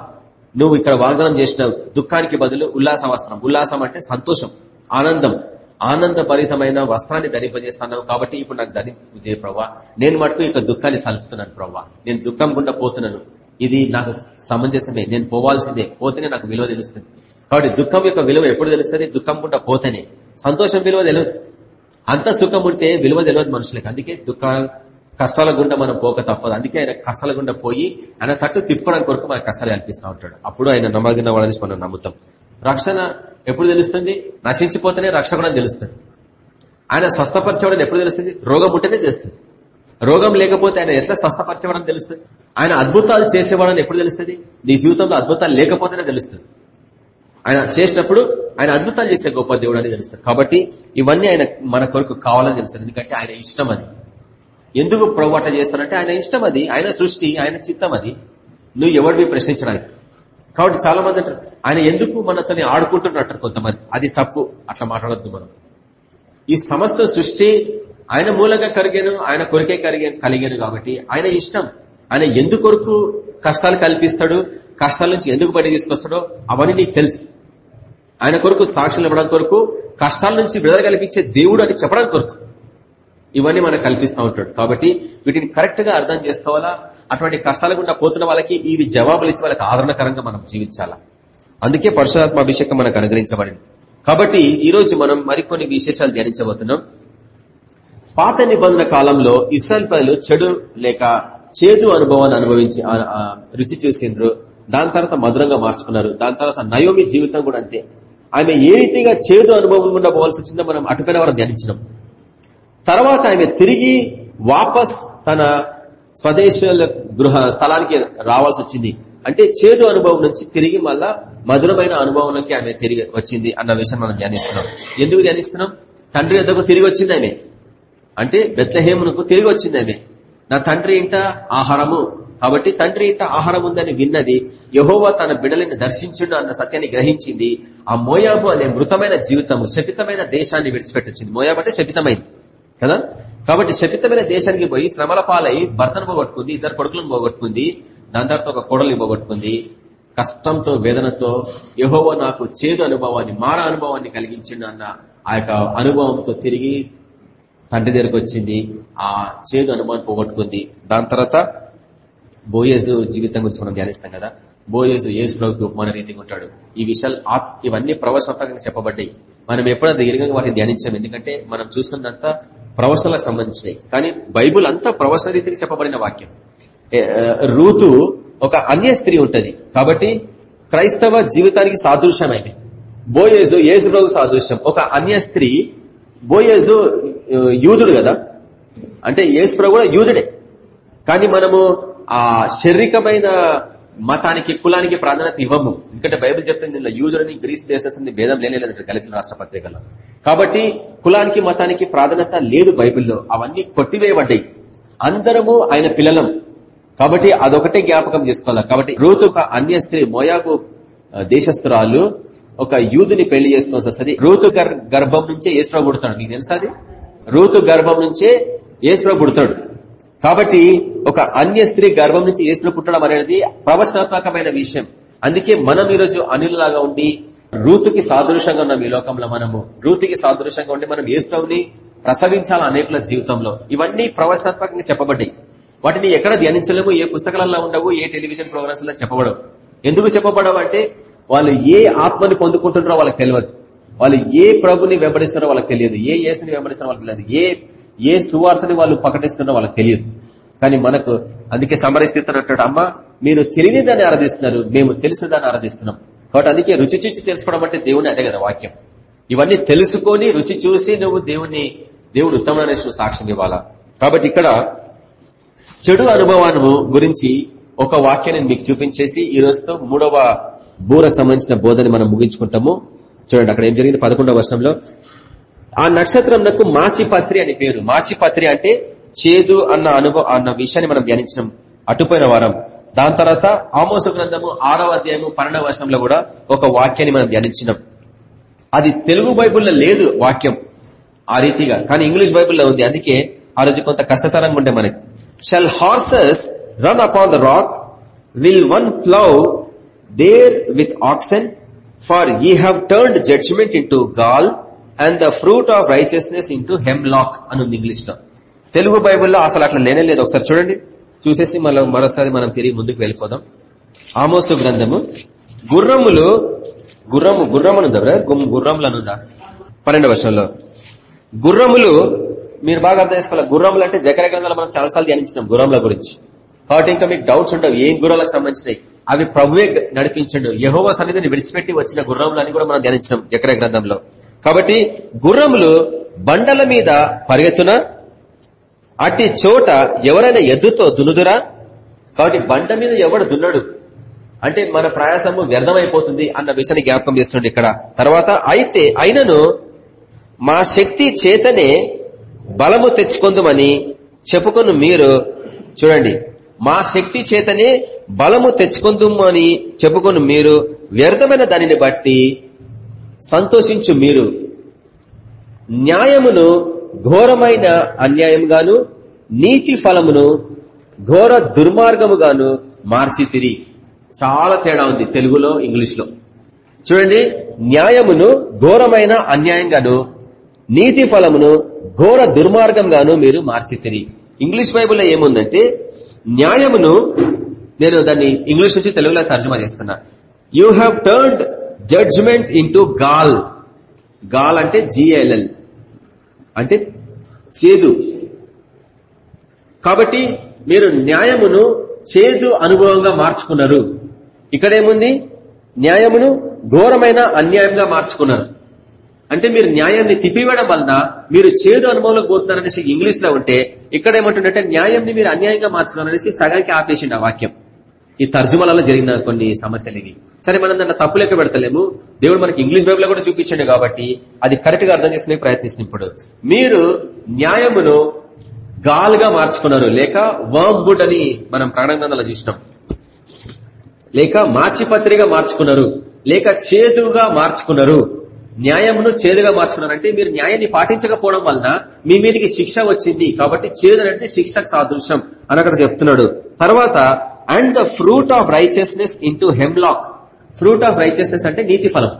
నువ్వు ఇక్కడ వాగ్దానం చేసినావు దుఃఖానికి బదులు ఉల్లాస వస్త్రం. ఉల్లాసం అంటే సంతోషం. ఆనందం. ఆనందభరితమైన వస్త్రాన్ని ధరింపజేస్తున్నావు కాబట్టి ఇప్పుడు నాకు ధరింపజే ప్రవ్వా. నేను మటుకు ఇక దుఃఖాన్ని సలుపుతున్నాను ప్రవ్వా. నేను దుఃఖం గుండా పోతున్నాను. ఇది నాకు సమంజసమే. నేను పోవాల్సిందే. పోతేనే నాకు విలువ తెలుస్తుంది. కాబట్టి దుఃఖం యొక్క విలువ ఎప్పుడు తెలుస్తుంది? దుఃఖం గుండా పోతేనే. సంతోషం విలువ తెలియదు అంత సుఖం ఉంటే విలువ తెలియదు మనుషులకు. అందుకే దుఃఖ కష్టాల గుండా మనం పోక తప్పదు. అందుకే ఆయన కష్టాల గుండా పోయి ఆయన తట్టు తిప్పుకోవడానికి కొరకు మన కష్టాలు కల్పిస్తూ ఉంటాడు. అప్పుడు ఆయన నమ్మగిన వాళ్ళని మనం నమ్ముతాం. రక్షణ ఎప్పుడు తెలుస్తుంది? నశించిపోతేనే రక్షకుడని తెలుస్తుంది. ఆయన స్వస్థపరచవడం ఎప్పుడు తెలుస్తుంది? రోగం ఉంటేనే తెలుస్తుంది. రోగం లేకపోతే ఆయన ఎట్లా స్వస్థపరచవడం తెలుస్తుంది? ఆయన అద్భుతాలు చేసేవాడని ఎప్పుడు తెలుస్తుంది? నీ జీవితంలో అద్భుతాలు లేకపోతేనే తెలుస్తుంది. ఆయన చేసినప్పుడు ఆయన అద్భుతాలు చేసే గొప్ప దేవుడు అని తెలుస్తుంది. కాబట్టి ఇవన్నీ ఆయన మన కొరకు కావాలని తెలుస్తుంది. ఎందుకంటే ఆయన ఇష్టం అది. ఎందుకు ప్రభువాట చేస్తానంటే ఆయన ఇష్టం అది. ఆయన సృష్టి ఆయన చిత్తం అది. నువ్వు ఎవరిని ప్రశ్నించడానికి? కాబట్టి చాలా మంది అంటారు ఆయన ఎందుకు మనతోని ఆడుకుంటున్నట్టు కొంతమంది? అది తప్పు. అట్లా మాట్లాడద్దు మనం. ఈ సమస్త సృష్టి ఆయన మూలంగా కరిగాను ఆయన కొరికే కరిగే కలిగాను కాబట్టి ఆయన ఇష్టం. ఆయన ఎందుకొరకు కష్టాలు కల్పిస్తాడు కష్టాల నుంచి ఎందుకు బయట తీసుకొస్తాడో అవన్నీ నీకు తెలుసు. ఆయన కొరకు సాక్షులు ఇవ్వడం కొరకు కష్టాల నుంచి విడుదల కల్పించే దేవుడు అని చెప్పడం కొరకు ఇవన్నీ మనకు కల్పిస్తూ ఉంటాడు. కాబట్టి వీటిని కరెక్ట్గా అర్థం చేసుకోవాలా? అటువంటి కష్టాల గుండా పోతున్న వాళ్ళకి ఇవి జవాబులు ఇచ్చి వాళ్ళకి ఆదరణకరంగా మనం జీవించాలా? అందుకే పరశురాత్మ అభిషేకం మనకు అనుగ్రహించబడింది. కాబట్టి ఈ రోజు మనం మరికొన్ని విశేషాలు ధ్యానించబోతున్నాం. పాత నిబంధన కాలంలో ఇస్రాయల్ ప్రజలు చెడు లేక చేదు అనుభవాన్ని అనుభవించి రుచి చూసిండ్రు. దాని తర్వాత మధురంగా మార్చుకున్నారు. దాని తర్వాత నయోమి జీవితం కూడా అంతే. ఆమె ఏ రీతిగా చేదు అనుభవం గుండా పోవాల్సి వచ్చిందో మనం అటుపైన వారు ధ్యానించినాం. తర్వాత ఆమె తిరిగి వాపస్ తన స్వదేశాల గృహ స్థలానికి రావాల్సి వచ్చింది. అంటే చేదు అనుభవం నుంచి తిరిగి మళ్ళా మధురమైన అనుభవంలోకి ఆమె తిరిగి వచ్చింది అన్న విషయం మనం ధ్యానిస్తున్నాం. ఎందుకు ధ్యానిస్తున్నాం? తండ్రి ఎద్దకు తిరిగి వచ్చింది ఆమె. అంటే బెత్లహేమునకు తిరిగి వచ్చింది ఆమె. నా తండ్రి ఇంట ఆహారము. కాబట్టి తండ్రి ఇంట ఆహారం ఉందని విన్నది. యహోవా తన బిడలని దర్శించుడు అన్న సత్యాన్ని గ్రహించింది. ఆ మోయాబు అనే మృతమైన జీవితము శపితమైన దేశాన్ని విడిచిపెట్టొచ్చింది మోయాబు అంటే శపితమైంది. కదా? కాబట్టి శపితమైన దేశానికి పోయి శ్రమల పాలై భర్తను పోగొట్టుకుంది ఇద్దరు కొడుకులను పోగొట్టుకుంది దాని తర్వాత ఒక కోడల్ని పోగొట్టుకుంది. కష్టంతో వేదనతో యహోవ నాకు చేదు అనుభవాన్ని మార అనుభవాన్ని కలిగించిండు అన్న ఆ యొక్క అనుభవంతో తిరిగి తండ్రి దగ్గరకు వచ్చింది. ఆ చేదు అనుభవాన్ని పోగొట్టుకుంది. దాని తర్వాత బోయేజు జీవితం గురించి మనం ధ్యానిస్తాం కదా. బోయేజు ఏసు ప్రభుకి ఉపమాన రీతిగా ఉంటాడు. ఈ విషయాలు ఇవన్నీ ప్రవచనాత్మకంగా చెప్పబడ్డాయి. మనం ఎప్పుడైనా దీర్ఘంగా వాటిని ధ్యానించాం ఎందుకంటే మనం చూస్తున్నంత ప్రవసనలకు సంబంధించినవి. కానీ బైబుల్ అంతా ప్రవసన రీతికి చెప్పబడిన వాక్యం. రూతు ఒక అన్య స్త్రీ ఉంటుంది. కాబట్టి క్రైస్తవ జీవితానికి సాదృశ్యమైనవి బోయేజు యేసు ప్రభు సాదృశ్యం. ఒక అన్య స్త్రీ బోయేజు యూదుడు కదా? అంటే ఏసుప్రభు ప్రభు కూడా యూదుడే. కానీ మనము ఆ శారీరకమైన మతానికి కులానికి ప్రాధాన్యత ఇవ్వము. ఎందుకంటే బైబిల్ చెప్తుంది యూదులని గ్రీస్ దేశస్తుంది భేదం లేనేలేదంటే దళితుల రాష్ట్ర పత్రికలో కాబట్టి కులానికి మతానికి ప్రాధాన్యత లేదు బైబిల్లో. అవన్నీ కొట్టివేయబడ్డాయి. అందరము ఆయన పిల్లలం. కాబట్టి అదొకటే జ్ఞాపకం చేసుకోవాలి. కాబట్టి రూతు ఒక అన్య స్త్రీ మోయాకు దేశస్తురాలు ఒక యూదుని పెళ్ళి చేసుకోవాల్సి వస్తుంది. రూతు గర్భం నుంచే ఏసులో పుడతాడు. నీకు తెలుసా అది? రూతు గర్భం నుంచే ఏసులో పుడతాడు. కాబట్టి ఒక అన్య స్త్రీ గర్భం నుంచి ఏసులో పుట్టడం అనేది ప్రవచనాత్మకమైన విషయం. అందుకే మనం ఈరోజు అనిలాగా ఉండి రూతుకి సాదృశ్యంగా ఉన్నాం ఈ లోకంలో మనము. రూతుకి సాదృశ్యంగా ఉండి మనం ఏసుని ప్రసవించాలి అనేకుల జీవితంలో. ఇవన్నీ ప్రవచనాత్మకంగా చెప్పబడ్డాయి. వాటిని ఎక్కడ ధ్యానించలేము ఏ పుస్తకాలలో ఉండవు ఏ టెలివిజన్ ప్రోగ్రామ్స్లో చెప్పబడవు. ఎందుకు చెప్పబడవు అంటే వాళ్ళు ఏ ఆత్మని పొందుకుంటున్నారో వాళ్ళకి తెలియదు. వాళ్ళు ఏ ప్రభుని వెంబడిస్తారో వాళ్ళకి తెలియదు. ఏ ఏసుని వెంబడిస్తారో వాళ్ళకి తెలియదు. ఏ ఏ సువార్తని వాళ్ళు ప్రకటిస్తున్నారో వాళ్ళకి తెలియదు. కానీ మనకు అందుకే సమరస్థితున్నట్టు అమ్మ మీరు తెలియని దాన్ని ఆరాధిస్తున్నారు. మేము తెలిసిన దాన్ని ఆరాధిస్తున్నాం. కాబట్టి అందుకే రుచి చూచి తెలుసుకోవడం అంటే దేవుని అదే కదా వాక్యం. ఇవన్నీ తెలుసుకొని రుచి చూసి నువ్వు దేవుని దేవుడు ఉత్తమమైన సాక్ష్యం ఇవ్వాలా? కాబట్టి ఇక్కడ చెడు అనుభవాను గురించి ఒక వాక్యాన్ని మీకు చూపించేసి ఈ రోజుతో మూడవ బూర సంబంధించిన బోధని మనం ముగించుకుంటాము. చూడండి అక్కడ ఏం జరిగింది? పదకొండవ వర్షంలో ఆ నక్షత్రంకు మాచిపత్రి అని పేరు. మాచిపత్రి అంటే చేదు అన్న అనుభవం అన్న విషయాన్ని మనం ధ్యానించినాం అటుపోయిన వారం. దాని తర్వాత ఆమోస గ్రంథము ఆరవ అధ్యాయము పన్నెండవ వర్షంలో కూడా ఒక వాక్యాన్ని మనం ధ్యానించినాం. అది తెలుగు బైబుల్లో లేదు వాక్యం ఆ రీతిగా. కానీ ఇంగ్లీష్ బైబుల్లో ఉంది. అందుకే ఆ రోజు కొంత కష్టతరంగా ఉండే మనకి. Shall horses run upon the rock will one plough there with oxen for ye have turned judgement in gall and the fruit of righteousness into hemlock అని ఉంది ఇంగ్లీష్లో. తెలుగు బైబుల్లో అసలు అట్లా లేనే లేదు. ఒకసారి చూడండి. చూసేసి మళ్ళీ మరోసారి మనం తిరిగి ముందుకు వెళ్ళిపోదాం. ఆమోస్తు గ్రంథము. గుర్రములు గుర్రము గుర్రమునుందా గుర్రములు అనుందా? పన్నెండు వర్షంలో గుర్రములు మీరు బాగా అర్థం చేసుకోవాలి. గుర్రములు అంటే జకర గ్రంథాలు మనం చాలాసార్లు ధ్యానించినాం గుర్రముల గురించి. కాబట్టి ఇంకా మీకు డౌట్స్ ఉండవు. ఏం గుర్రాలకు సంబంధించినవి? అవి ప్రభువే నడిపించండు. యహోవ సన్నిధిని విడిచిపెట్టి వచ్చిన గుర్రములు అని కూడా మనం ధ్యానించాం జకర గ్రంథంలో. కాబట్టి గుర్రములు బండల మీద పరిగెత్తున? అట్టి చోట ఎవరైనా ఎద్దుతో దునుదురా కాబట్టి బండ మీద ఎవడు దున్నడు? అంటే మన ప్రయాసము వ్యర్థమైపోతుంది అన్న విషయాన్ని జ్ఞాపకం చేస్తుండే ఇక్కడ. తర్వాత అయితే అయినను మా శక్తి చేతనే బలము తెచ్చుకుందామని చెప్పుకుని మీరు. చూడండి. మా శక్తి చేతనే బలము తెచ్చుకుందామని చెప్పుకుని మీరు వ్యర్థమైన దానిని బట్టి సంతోషించు మీరు. న్యాయమును ఘోరమైన అన్యాయముగాను నీతి ఫలమును ఘోర దుర్మార్గముగాను మార్చి తిరిగి చాలా తేడా ఉంది తెలుగులో ఇంగ్లీష్లో. చూడండి న్యాయమును ఘోరమైన అన్యాయంగాను నీతి ఫలమును ఘోర దుర్మార్గంగాను మీరు మార్చి తిరిగి ఇంగ్లీష్ బైబుల్లో ఏముందంటే న్యాయమును నేను దాన్ని ఇంగ్లీష్ నుంచి తెలుగులో తర్జుమా చేస్తున్నా. You have turned judgement into gall gall అంటే జిఎల్ఎల్ అంటే చేదు. కాబట్టి మీరు న్యాయమును చేదు అనుభవంగా మార్చుకున్నారు. ఇక్కడేముంది? న్యాయమును ఘోరమైన అన్యాయంగా మార్చుకున్నారు. అంటే మీరు న్యాయాన్ని తిప్పివేయడం వలన మీరు చేదు అనుభవంలో పోతున్నారనేసి ఇంగ్లీష్లో ఉంటే ఇక్కడ ఏమంటుండే న్యాయంని మీరు అన్యాయంగా మార్చుకున్నారనేసి సగానికి ఆపేసిండ ఆ వాక్యం. ఈ తర్జుమలలో జరిగిన కొన్ని సమస్యలు ఇవి. సరే మనం దాన్ని తప్పు లెక్క పెడతలేము. దేవుడు మనకి ఇంగ్లీష్ బైబుల్ కూడా చూపించండి కాబట్టి అది కరెక్ట్గా అర్థం చేసుకునే ప్రయత్నిస్తుంది ఇప్పుడు. మీరు న్యాయమును గాల్గా మార్చుకున్నారు లేక వర్మ్వుడ్ అని మనం ప్రాణంగా చూసినాం. లేక మాచిపత్రిగా మార్చుకున్నారు లేక చేదుగా మార్చుకున్నారు. న్యాయమును చేదుగా మార్చుకున్నారంటే మీరు న్యాయాన్ని పాటించకపోవడం వలన మీ మీదకి శిక్ష వచ్చింది. కాబట్టి చేదు అంటే శిక్షకు సాదృశ్యం అని అక్కడ చెప్తున్నాడు. తర్వాత and the fruit of righteousness into hemlock fruit of righteousness అంటే నీతి ఫలం.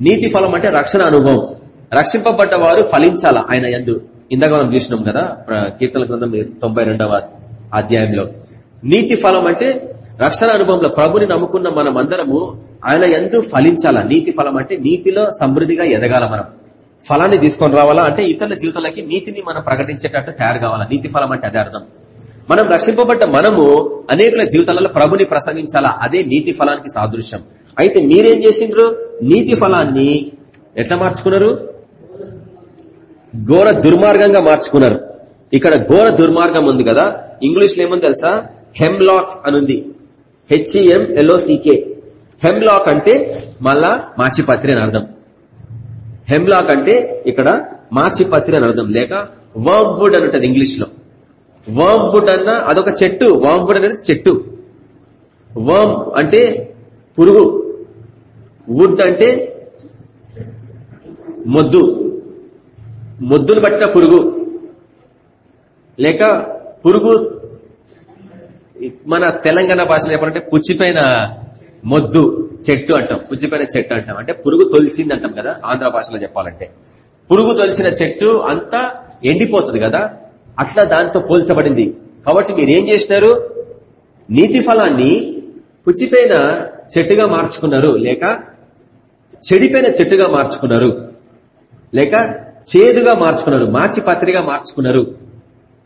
నీతి ఫలం అంటే రక్షణ అనుభవం. రక్షింపబడ్డ వారు ఫలించాలా ఆయన ఎందు ఇందాక మనం చూసినాం కదా కీర్తన గ్రంథం తొంభై అధ్యాయంలో. నీతి ఫలం అంటే రక్షణ అనుభవంలో ప్రభుని నమ్ముకున్న మనం అందరము ఆయన ఎందు ఫలించాలా? నీతి ఫలం అంటే నీతిలో సమృద్ధిగా ఎదగాల మనం. ఫలాన్ని తీసుకొని రావాలా? అంటే ఇతరుల జీవితాలకి నీతిని మనం ప్రకటించేటట్టు తయారు కావాలా? నీతి ఫలం అంటే అదే అర్థం. మనం రక్షింపబడ్డ మనము అనేకుల జీవితాలలో ప్రభుని ప్రసంగించాలా? అదే నీతి ఫలానికి సాదృశ్యం. అయితే మీరేం చేసిండ్రు? నీతి ఫలాన్ని ఎట్లా మార్చుకున్నారు? ఘోర దుర్మార్గంగా మార్చుకున్నారు. ఇక్కడ ఘోర దుర్మార్గం ఉంది కదా? ఇంగ్లీష్లో ఏముంది తెలుసా? హెమ్లాక్ అనుంది హెచ్ఈఎం ఎల్ఓసికే హెమ్లాక్ అంటే మళ్ళా మాచిపత్రి అని అర్థం. హెమ్లాక్ అంటే ఇక్కడ మాచిపత్రి అని అర్థం. లేక వర్మ్వుడ్ అని ఉంటుంది ఇంగ్లీష్లో వర్మ్వుడ్ అన్న అదొక చెట్టు. వర్మ్వుడ్ అనేది చెట్టు. వర్మ్ అంటే పురుగు. వుడ్ అంటే మొద్దు. మొద్దును పట్టిన పురుగు. లేక పురుగు మన తెలంగాణ భాషలో చెప్పాలంటే పుచ్చిపోయిన మొద్దు చెట్టు అంటాం పుచ్చిపోయిన చెట్టు అంటాం. అంటే పురుగు తొలిచింది అంటాం కదా ఆంధ్ర భాషలో చెప్పాలంటే. పురుగు తొలిచిన చెట్టు అంతా ఎండిపోతుంది కదా అట్లా దాంతో పోల్చబడింది. కాబట్టి మీరేం చేసినారు? నీతి ఫలాన్ని పుచ్చిపోయిన చెట్టుగా మార్చుకున్నారు లేక చెడిపోయిన చెట్టుగా మార్చుకున్నారు లేక చేదుగా మార్చుకున్నారు మార్చి పత్రిగా మార్చుకున్నారు.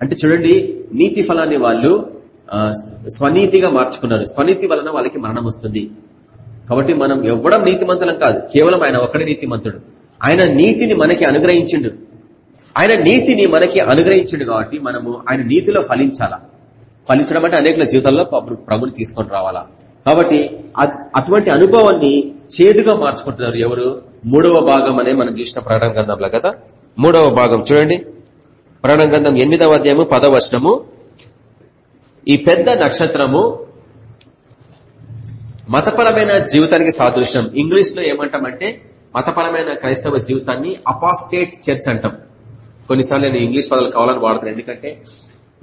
అంటే చూడండి నీతి ఫలాన్ని వాళ్ళు స్వనీతిగా మార్చుకున్నారు. స్వనీతి వలన వాళ్ళకి మరణం వస్తుంది. కాబట్టి మనం ఎవ్వడం నీతిమంతులం కాదు. కేవలం ఆయన ఒక్కడే నీతిమంతుడు. ఆయన నీతిని మనకి అనుగ్రహించిండు. ఆయన నీతిని మనకి అనుగ్రహించిండు కాబట్టి మనము ఆయన నీతిలో ఫలించాలా? ఫలించడం అంటే అనేకల జీవితాల్లో ప్రభుని తీసుకొని రావాలా? కాబట్టి అటువంటి అనుభవాన్ని చేదుగా మార్చుకుంటున్నారు ఎవరు? మూడవ భాగం అనే మనం చూసిన ప్రకటన గ్రంథంలో కదా? మూడవ భాగం చూడండి. ప్రకటన గ్రంథం ఎనిమిదవ అధ్యాయము పదవచనము ఈ పెద్ద నక్షత్రము మతపరమైన జీవితానికి సాదృశ్యం. ఇంగ్లీష్లో ఏమంటామంటే మతపరమైన క్రైస్తవ జీవితాన్ని అపాస్టేట్ చర్చ్ అంటాం. కొన్నిసార్లు నేను ఇంగ్లీష్ పదాలు కావాలని వాడుతున్నాను ఎందుకంటే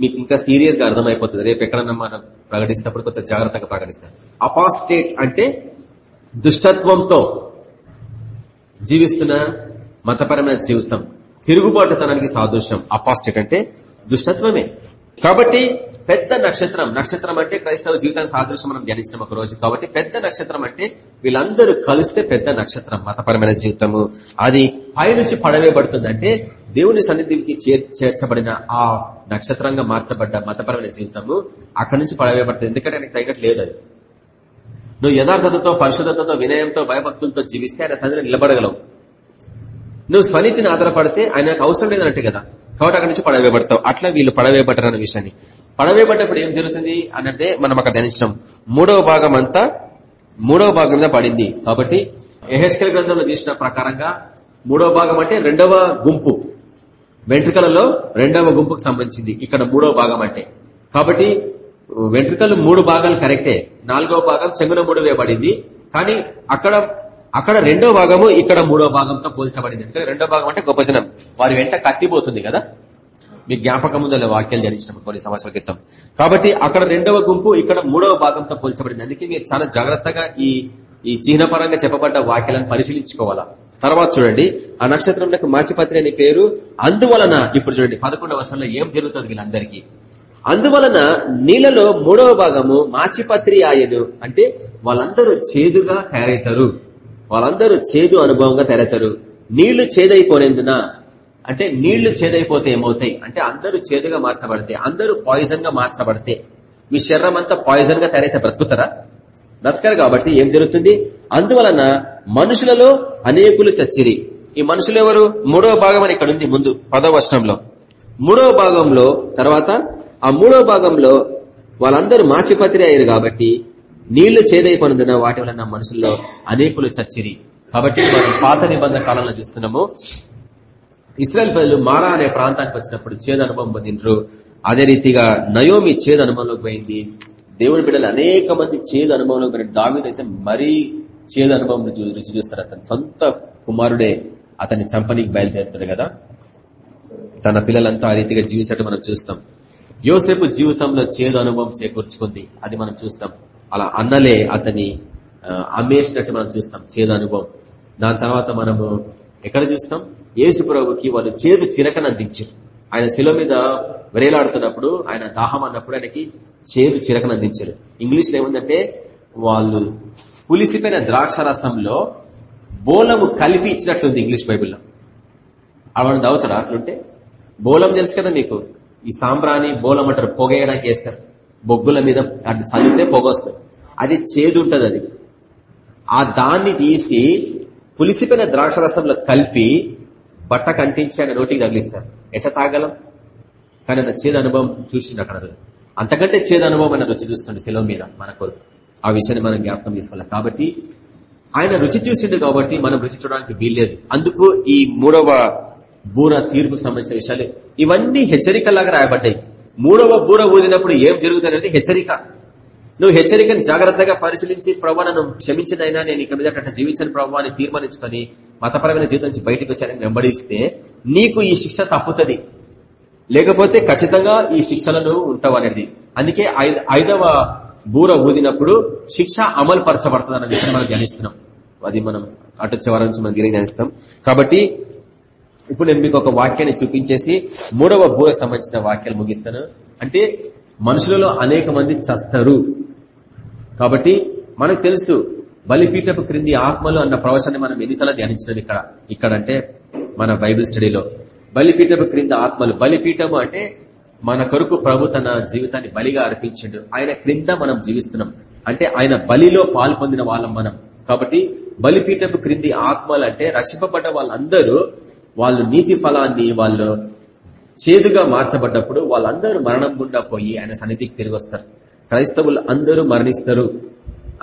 మీకు ఇంకా సీరియస్గా అర్థమైపోతుంది. రేపు ఎక్కడన్నా మనం ప్రకటిస్తున్నప్పుడు కొంత జాగ్రత్తగా ప్రకటిస్తాం అపాస్టేట్ అంటే దుష్టత్వంతో జీవిస్తున్న మతపరమైన జీవితం. తిరుగుబాటుతనానికి సాదృశ్యం. అపాస్టేట్ అంటే దుష్టత్వమే. కాబట్టి పెద్ద నక్షత్రం నక్షత్రం అంటే క్రైస్తవ జీవితానికి సాదృశ్యం మనం ధ్యానించిన ఒక రోజు. కాబట్టి పెద్ద నక్షత్రం అంటే వీళ్ళందరూ కలిస్తే పెద్ద నక్షత్రం మతపరమైన జీవితము. అది పైనుంచి పడవేయబడుతుంది. అంటే దేవుని సన్నిధికి చేర్చబడిన ఆ నక్షత్రంగా మార్చబడ్డ మతపరమైన జీవితము అక్కడి నుంచి పడవేయబడుతుంది. ఎందుకంటే ఆయనకు తగినట్టు లేదు అది. నువ్వు యథార్థతతో పరిశుద్ధతతో వినయంతో భయభక్తులతో జీవిస్తే ఆయన సన్నిధిని నిలబడగలవు. నువ్వు స్వనీతిని ఆధారపడితే ఆయనకు అవసరం లేదంటే కదా. కాబట్టి అక్కడి నుంచి పడవేయబడతావు అట్లా వీళ్ళు పడవేయబడ్డారు అనే విషయాన్ని. పడవేయబడ్డప్పుడు ఏం జరుగుతుంది అన్నట్టే మనం అక్కడ ధ్యానించాం మూడవ భాగం అంతా మూడవ భాగం మీద పడింది. కాబట్టి ఎహెచ్కల్ గ్రంథంలో చూసిన ప్రకారంగా మూడవ భాగం అంటే రెండవ గుంపు. వెంట్రుకలలో రెండవ గుంపుకు సంబంధించింది. ఇక్కడ మూడవ భాగం అంటే. కాబట్టి వెంట్రుకలు మూడు భాగాలు కరెక్టే. నాలుగవ భాగం చెంగున మూడు వేయబడింది. కానీ అక్కడ అక్కడ రెండో భాగము ఇక్కడ మూడో భాగంతో పోల్చబడింది. ఎందుకంటే రెండో భాగం అంటే గొప్ప జనం. వారి వెంట కత్తిపోతుంది కదా? మీ జ్ఞాపకం ముందు వాక్యాలు ధ్యానించినప్పుడు కొన్ని సంవత్సరాల క్రితం. కాబట్టి అక్కడ రెండవ గుంపు ఇక్కడ మూడవ భాగంతో పోల్చబడింది. అందుకే మీరు చాలా జాగ్రత్తగా ఈ ఈ చిహ్నపరంగా చెప్పబడ్డ వాక్యాలను పరిశీలించుకోవాలా. తర్వాత చూడండి. ఆ నక్షత్రంలో మాచిపత్రి అనే పేరు. అందువలన ఇప్పుడు చూడండి. పదకొండవ వర్షంలో ఏం జరుగుతుంది వీళ్ళందరికీ? అందువలన నీళ్ళలో మూడవ భాగము మాచిపత్రి ఆయను అంటే వాళ్ళందరూ చేదుగా తయారవుతారు. వాళ్ళందరూ చేదు అనుభవంగా తయారవుతారు నీళ్ళు చేదైపోనేందున అంటే నీళ్ళు చేదైపోతే ఏమవుతాయి? అంటే అందరూ చేదుగా మార్చబడితే అందరూ పాయిజన్గా మార్చబడితే మీ శరీరం అంతా పాయిజన్గా తయారైతే బ్రతుకుతారా? బ్రతకరు కాబట్టి ఏం జరుగుతుంది? అందువలన మనుషులలో అనేకులు చచ్చిరి. ఈ మనుషులు ఎవరు మూడవ భాగం అని ఇక్కడ ఉంది ముందు పదవ వర్షంలో మూడవ భాగంలో తర్వాత ఆ మూడవ భాగంలో వాళ్ళందరూ మాచిపత్రి అయ్యారు కాబట్టి నీళ్ళు చేదైపోయినందున వాటి వలన మనుషుల్లో అనేకులు చచ్చిరి. కాబట్టి మనం పాత నిబంధన కాలంలో చూస్తున్నాము ఇస్రాయల్ ప్రజలు మారా అనే ప్రాంతానికి వచ్చినప్పుడు చేదు అనుభవం పొందిండ్రు. అదే రీతిగా నయోమి చేదు అనుభవంలోకి పోయింది. దేవుని బిడ్డలు అనేక మంది చేదు అనుభవంలోకి పోయిన అయితే మరీ చేదు అనుభవం రుచి చూస్తారు. అతని సొంత కుమారుడే అతన్ని చంపనీకి బయలుదేరుతాడు కదా. తన పిల్లలంతా ఆ రీతిగా జీవించడం మనం చూస్తాం. యోసేపు జీవితంలో చేదు అనుభవం చేకూర్చుకుంది. అది మనం చూస్తాం. అలా అన్నలే అతని అమ్మేసినట్టు మనం చూస్తాం చేదు అనుభవం. దాని తర్వాత మనము ఎక్కడ చూస్తాం? యేసు ప్రభుకి వాళ్ళు చేదు చిరకను అందించారు. ఆయన శిల మీద వరేలాడుతున్నప్పుడు ఆయన దాహం అన్నప్పుడు ఆయనకి చేదు చిరకను అందించారు. ఇంగ్లీష్లో ఏముందంటే వాళ్ళు పులిసిపోయిన ద్రాక్ష రసంలో బోలము కలిపి ఇచ్చినట్టుంది ఇంగ్లీష్ బైబిల్లో. అవన్నీ దావుతారా అట్లుంటే బోలం తెలుసు కదా మీకు. ఈ సాంబ్రాని బోలం అంటారు పొగేయడానికి వేస్తారు. బొగ్గుల మీద అటు చదివితే పొగ వస్తుంది అది చేదుంటది అది. ఆ దాన్ని తీసి పులిసిపోయిన ద్రాక్ష రసంలో కలిపి బట్ట కంటించి ఆయన నోటికి తగిలిస్తారు. ఎట్లా తాగలం? కానీ ఆయన చేదు అనుభవం చూసిండు అక్కడ. అంతకంటే చేదు అనుభవం ఆయన రుచి చూస్తుంది సెలవు మీద మన కొరకు. ఆ విషయాన్ని మనం జ్ఞాపకం తీసుకోవాలి కాబట్టి ఆయన రుచి చూసిండు కాబట్టి మనం రుచి చూడడానికి వీల్లేదు. అందుకు ఈ మూడవ బూర తీర్పుకు సంబంధించిన విషయాలు ఇవన్నీ హెచ్చరికలాగా రాయబడ్డాయి. మూడవ బూర ఊదినప్పుడు ఏం జరుగుతుందంటే హెచ్చరిక. నువ్వు హెచ్చరికను జాగ్రత్తగా పరిశీలించి ప్రభావ నన్ను క్షమించినైనా నేను ఇక మీద జీవించని ప్రభావాన్ని తీర్మానించుకొని మతపరమైన జీవితం నుంచి బయటకు వచ్చానని వెంబడిస్తే నీకు ఈ శిక్ష తప్పుతుంది. లేకపోతే ఖచ్చితంగా ఈ శిక్షలను ఉంటావు అనేది. అందుకే ఐదవ బూర ఊదినప్పుడు శిక్ష అమలు పరచబడుతుంది అన్న విషయం మనం ధ్యానిస్తున్నాం. అది మనం అటు చివరి నుంచి మనం ధ్యానిస్తాం. కాబట్టి ఇప్పుడు నేను మీకు ఒక వాక్యాన్ని చూపించేసి మూడవ బూరకు సంబంధించిన వాక్యాలు ముగిస్తాను. అంటే మనుషులలో అనేక మంది చస్తారు. కాబట్టి మనకు తెలుసు బలిపీఠపు క్రింది ఆత్మలు అన్న ప్రవచనాన్ని మనం ఎన్నిసార్లు ధ్యానించినది ఇక్కడ. ఇక్కడ అంటే మన బైబిల్ స్టడీలో. బలిపీఠపు క్రింద ఆత్మలు. బలిపీఠము అంటే మన కొరకు ప్రభు తన జీవితాన్ని బలిగా అర్పించండు. ఆయన క్రింద మనం జీవిస్తున్నాం. అంటే ఆయన బలిలో పాల్పొందిన వాళ్ళం మనం. కాబట్టి బలిపీఠపు క్రింది ఆత్మలు అంటే రక్షింపబడ్డ వాళ్ళందరూ వాళ్ళు నీతి ఫలాన్ని వాళ్ళు చేదుగా మార్చబడ్డప్పుడు వాళ్ళందరూ మరణం గుండా పోయి ఆయన సన్నిధికి తిరిగి వస్తారు. క్రైస్తవులు అందరూ మరణిస్తారు